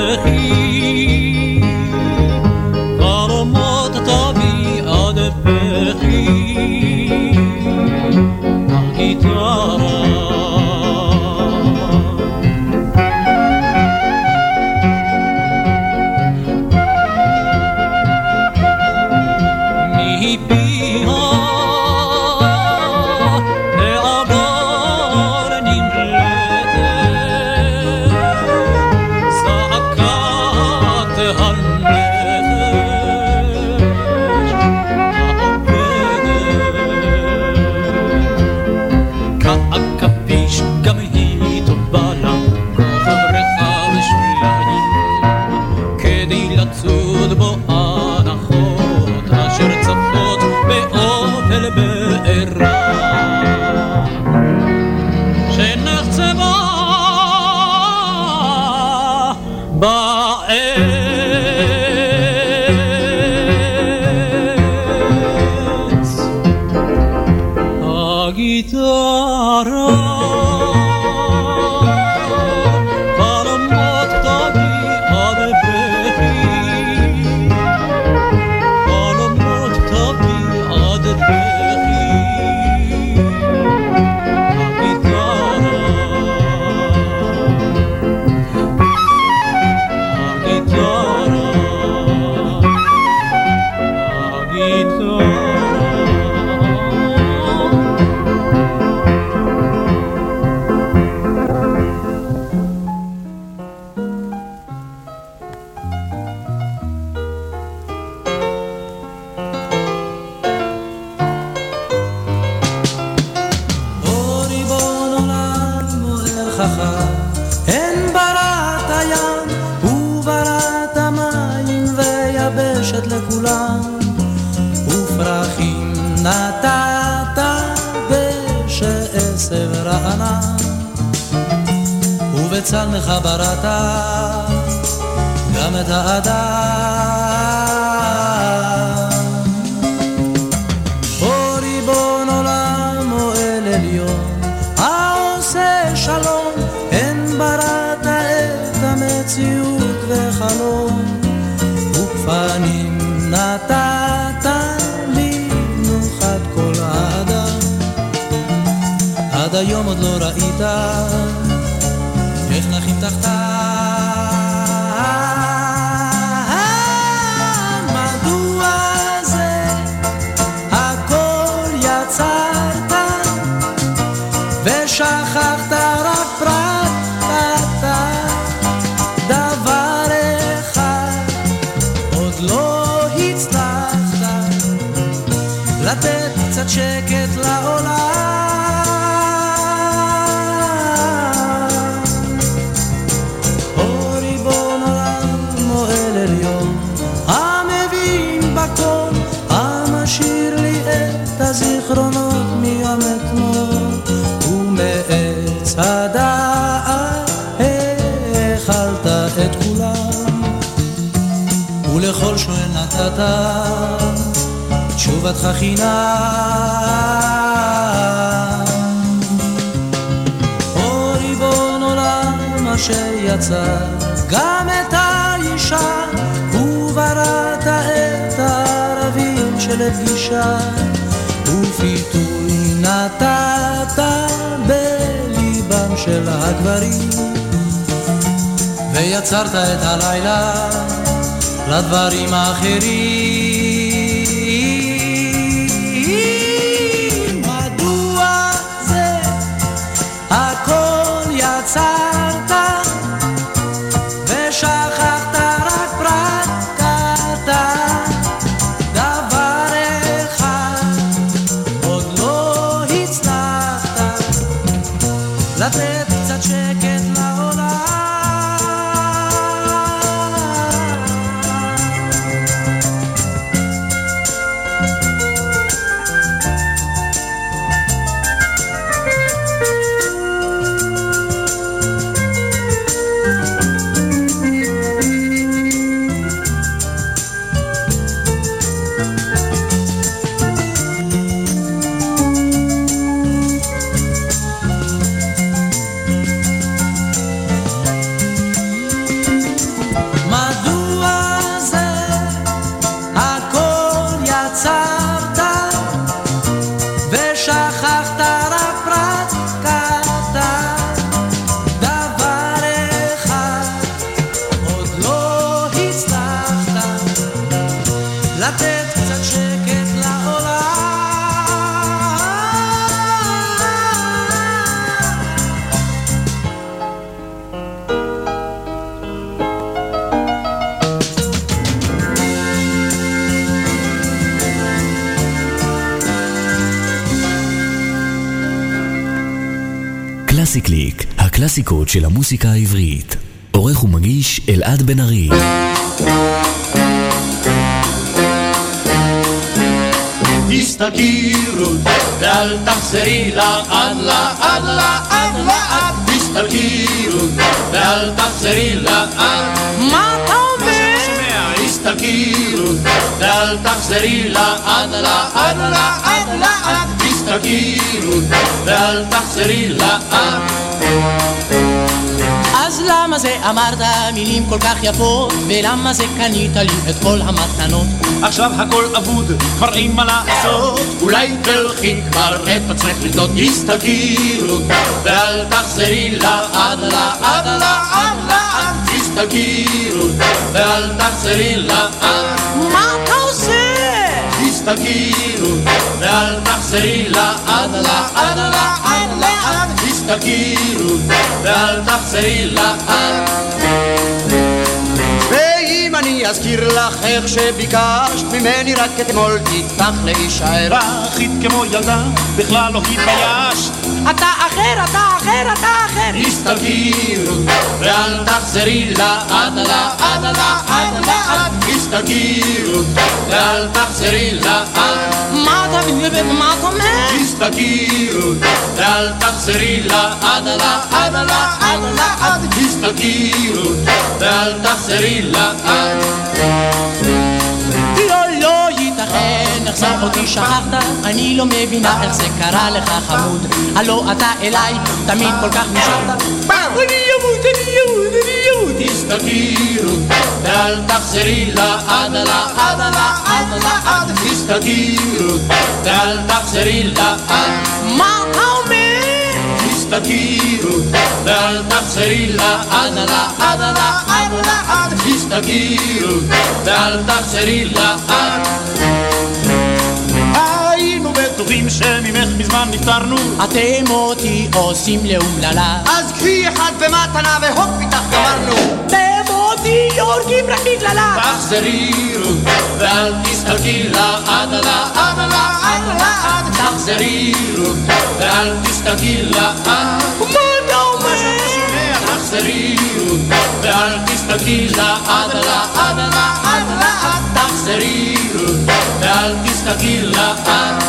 רות, ואל תחזרי לאט, לאט, לאט. תסתלקי רות, ואל תחזרי לאט. אז למה זה אמרת מילים כל כך יפות? ולמה זה קנית לי את כל המתנות? עכשיו הכל אבוד, כבר אין מה לעשות. אולי תלכי כבר את עצמך לבנות הסתגרות, ואל תחזרי לעד, לעד, לעד, לעד, הסתגרות, ואל תחזרי לעד. מה אתה עושה? הסתגרות, ואל תחזרי לעד, לעד, לעד, לעד, הסתגרות, ואל תחזרי לעד. ואם אני אזכיר לך איך שביקשת ממני רק אתמול תיקח להישאר רכית כמו ילדה, בכלל לא התביישת אתה אחר, אתה אחר, אתה אחר. הסתגרות, ואל תחזרי לעד, לעד, לעד הסתגרות, ואל תחזרי לעד מה אתה מה אתה אומר? הסתגרות, ואל תחזרי לעד, לעד, לעד הסתגרות, ואל תחזרי לעד לא, לא זה אותי שכחת? אני לא מבינה איך זה קרה לך חמוד. הלא אתה אליי תמיד כל כך נשארת. אני אמות, אני אמות, אני אמות. תסתגרות, ואל תחזרי לעד, לעד, לעד, לעד תסתגרות, ואל תחזרי לעד מה אתה אומר? תסתגרות, ואל תחזרי לעד, לעד, לעד, לעד תסתגרות, ואל תחזרי לעד בטוחים שממך מזמן נפטרנו. אתם אותי עושים לאומללה אז קחי אחד במתנה והופ איתך גמרנו. אתם אותי הורגים רק בגללה תחזרי רות, ואל תסתלקי לעד, לעד, לעד, לעד תחזרי רות, ואל תסתלקי אתה אומר? תחזרי ואל תסתלקי לעד, לעד, לעד, לעד תחזרי ואל תסתלקי לעד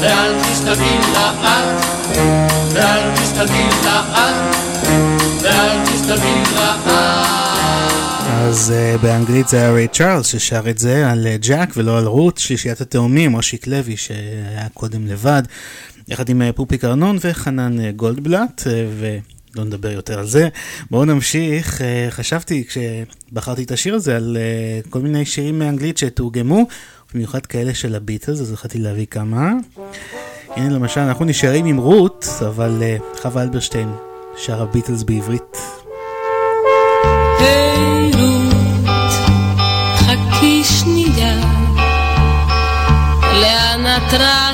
ואל תסתלקי לאט, ואל תסתלקי לאט, ואל תסתלקי לאט. אז uh, באנגלית זה היה ריי צ'ארלס ששר את זה על uh, ג'אק ולא על רות, שלישיית התאומים, אושיק לוי שהיה קודם לבד, יחד עם uh, פופיק ארנון וחנן גולדבלט, ולא נדבר יותר על זה. בואו נמשיך, uh, חשבתי כשבחרתי את השיר הזה על uh, כל מיני שירים מאנגלית שתורגמו, במיוחד כאלה של הביטלס, אז החלטתי להביא כמה. הנה למשל, אנחנו נשארים עם רות, אבל uh, חווה אלברשטיין שר הביטלס בעברית. את רצה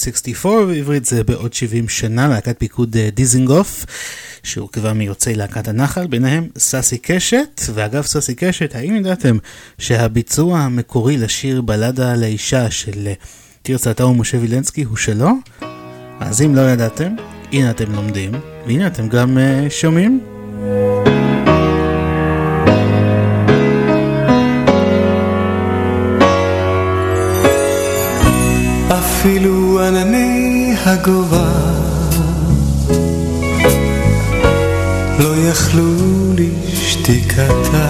64, בעברית זה בעוד 70 שנה, להקת פיקוד אה, דיזינגוף, שהורכבה מיוצאי להקת הנחל, ביניהם סאסי קשת, ואגב סאסי קשת, האם ידעתם שהביצוע המקורי לשיר בלדה לאישה של אה, תרצה עטאו ומשה וילנסקי הוא שלו? אז אם לא ידעתם, הנה אתם לומדים, והנה אתם גם uh, שומעים. הגובה. לא יכלו לשתיקתה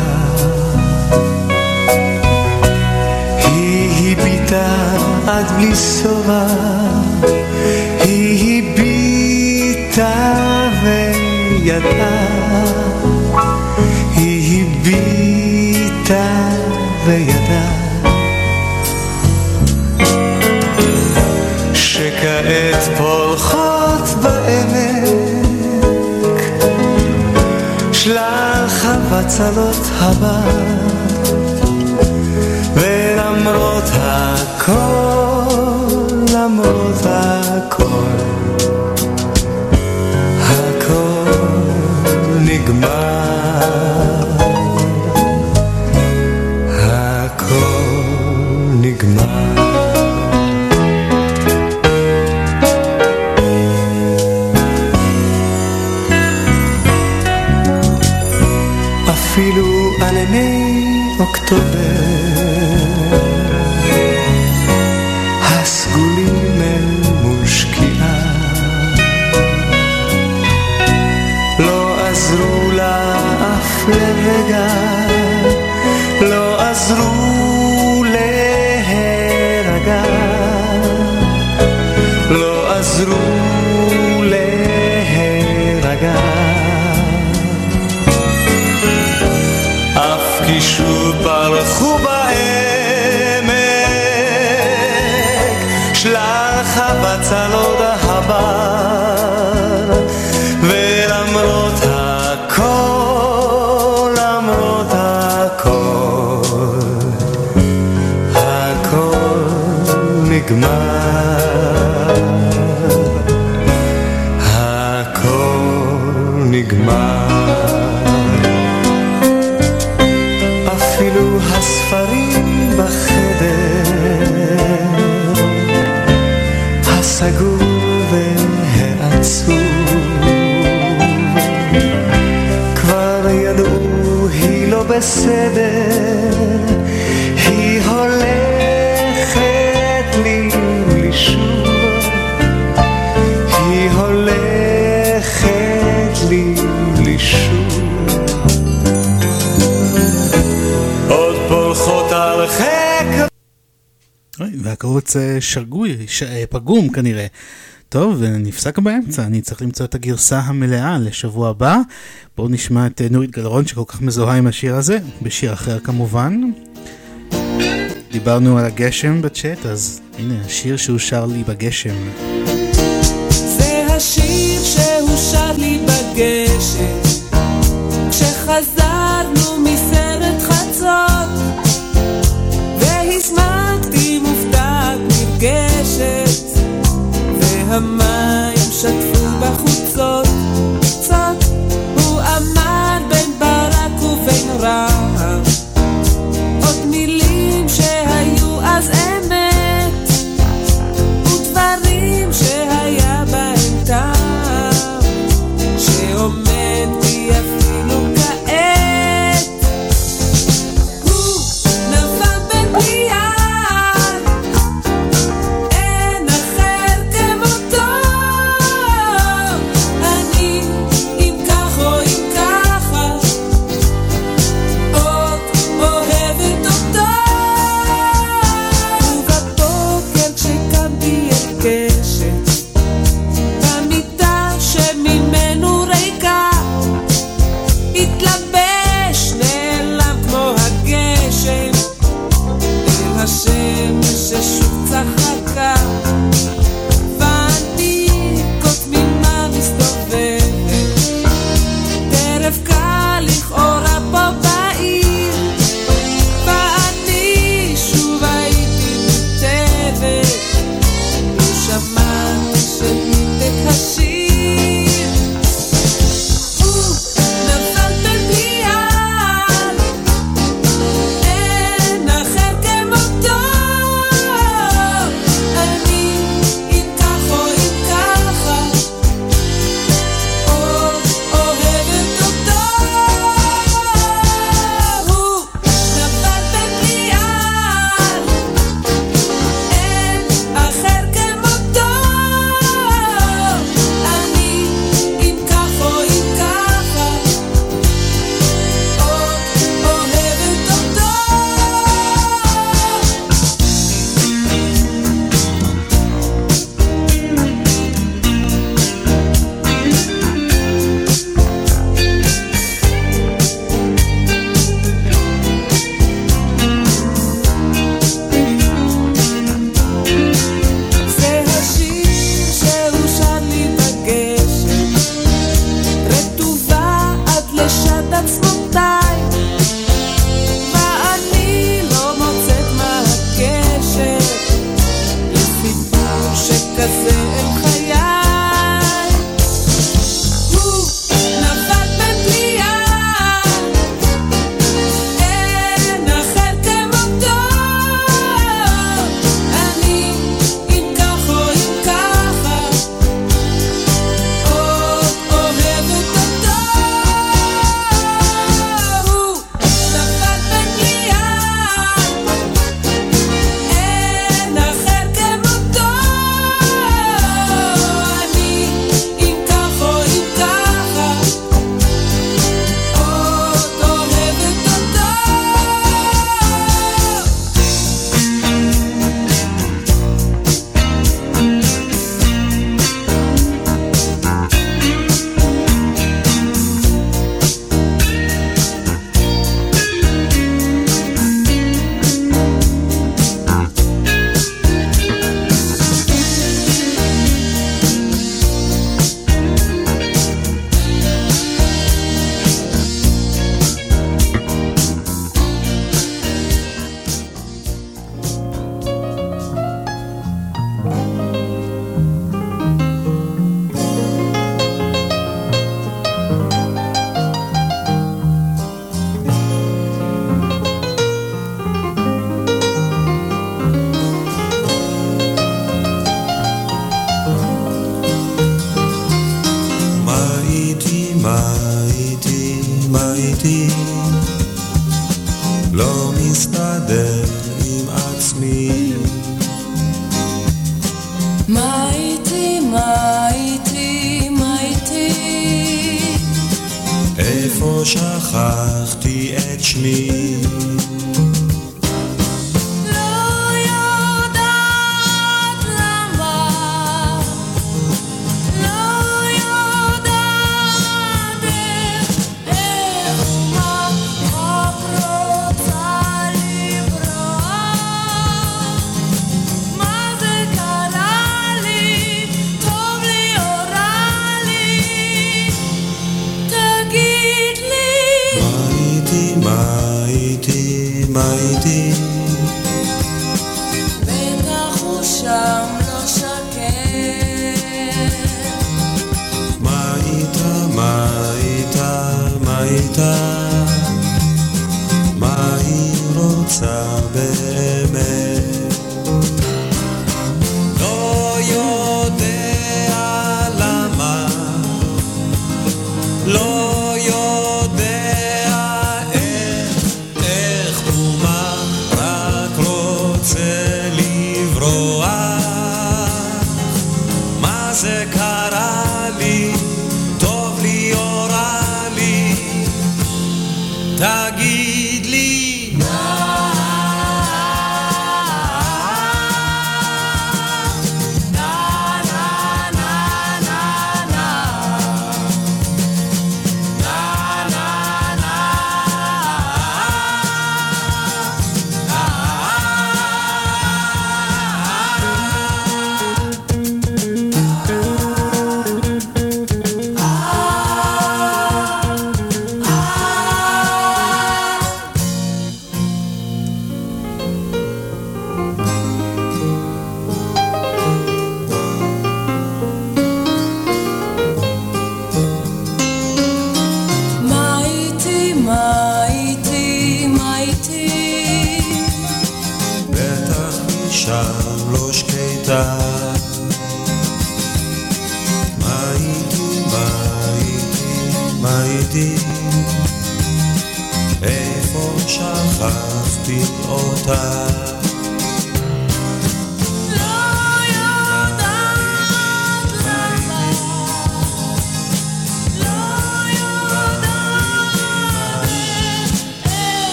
היא הביטה עד בלי שובע. היא הביטה וידעה. היא הביטה וידעה. צלות הבר ולמרות הכל הלכו בעמק, שלח הבצל עוד הבר, ולמרות הכל, למרות הכל, הכל נגמר, הכל נגמר. סגור והעצוב. כבר ידעו היא לא בסדר הקובץ שגוי, ש... אה, פגום כנראה. טוב, נפסק באמצע, אני צריך למצוא את הגרסה המלאה לשבוע הבא. בואו נשמע את אה, נורית גלרון שכל כך מזוהה עם השיר הזה, בשיר אחר כמובן. דיברנו על הגשם בצ'אט, אז הנה השיר שהוא שר לי בגשם. זה השיר שהוא שר לי בגשם, כשחזר איפה שכחתי את שמי?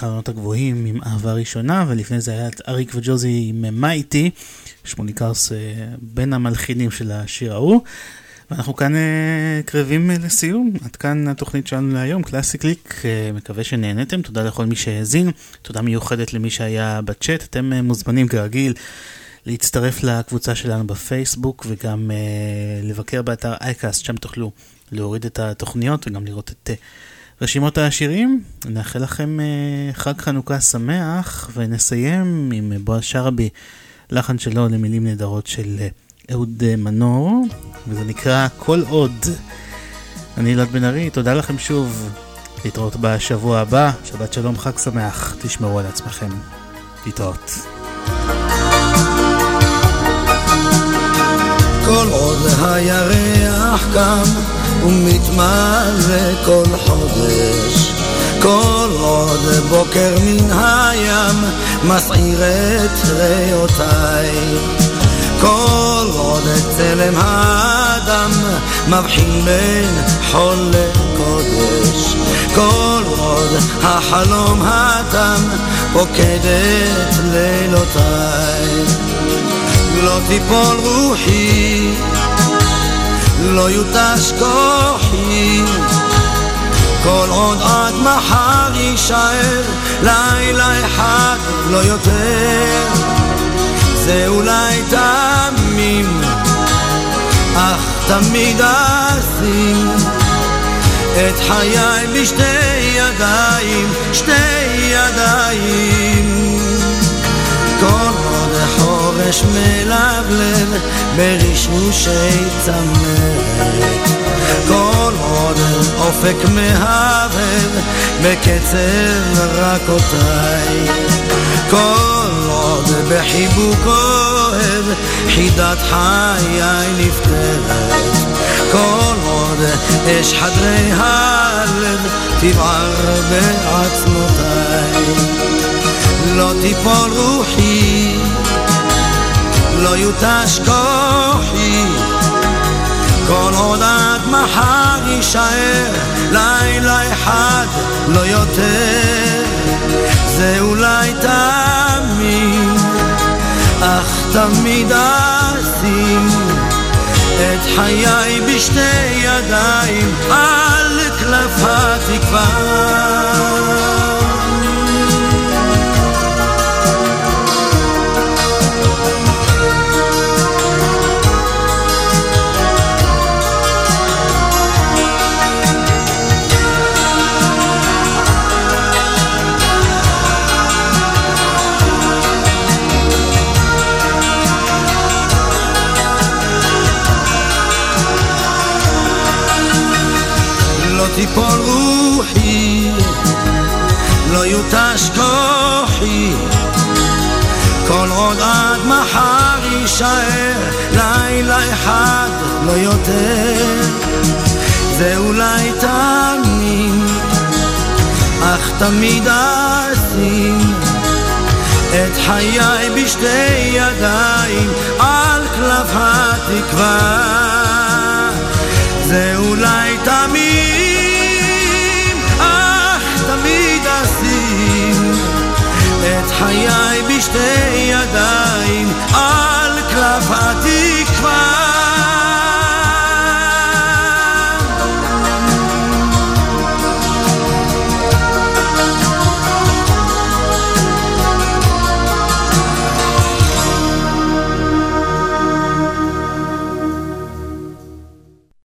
החלונות הגבוהים עם אהבה ראשונה, ולפני זה היה את אריק וג'וזי עם מה איתי, שמוליק ארס אה, בין המלחינים של השיר ההוא. ואנחנו כאן uh, קרבים לסיום, עד כאן התוכנית שלנו להיום, קלאסי קליק, uh, מקווה שנהנתם, תודה לכל מי שהאזין, תודה מיוחדת למי שהיה בצ'אט, אתם מוזמנים כרגיל להצטרף לקבוצה שלנו בפייסבוק וגם לבקר באתר אייקאסט, שם תוכלו להוריד את התוכניות וגם לראות את רשימות השירים. נאחל לכם uh, חג חנוכה שמח ונסיים עם בועז שרעבי, לחן שלו למילים נהדרות של uh, אהוד מנור, וזה נקרא כל עוד. אני אלעד בן ארי, תודה לכם שוב. להתראות בשבוע הבא, שבת שלום, חג שמח, תשמרו על עצמכם. להתראות. כל עוד הירח קם ומתמלא כל חודש. כל עוד בוקר מן הים מסעיר את ריאותיי. כל עוד צלם האדם מבחין בין חול לקודש. כל עוד החלום התם פוקד את לילותיי לא תיפול רוחי, לא יותש כוחי, כל עוד עד מחר יישאר לילה אחד לא יותר. זה אולי תמים, אך תמיד אשים את חיי בשתי ידיים, שתי ידיים. כל עוד החורש מלבלב ברשרושי צמרת. כל עוד אופק מהבהב בקצב רכותיי כל עוד בחיבוק אוהב חידת חיי נפטרת כל עוד אש חדרי הלב תבער בעצמותיי. לא תיפול רוחי, לא יותש כוחי, כל עוד עד מחר יישאר לילה אחד, לא יותר. זה אולי תמיד, אך תמיד אשים את חיי בשתי ידיים על כלף התקווה. תיפול רוחי, לא יותש כוחי, כל עוד עד מחר יישאר לילה אחד, לא יותר. זה אולי תמיד, אך תמיד אשים את חיי בשתי ידיים על כלף התקווה. זה אולי תמיד חיי בשתי ידיים על כנף התקווה.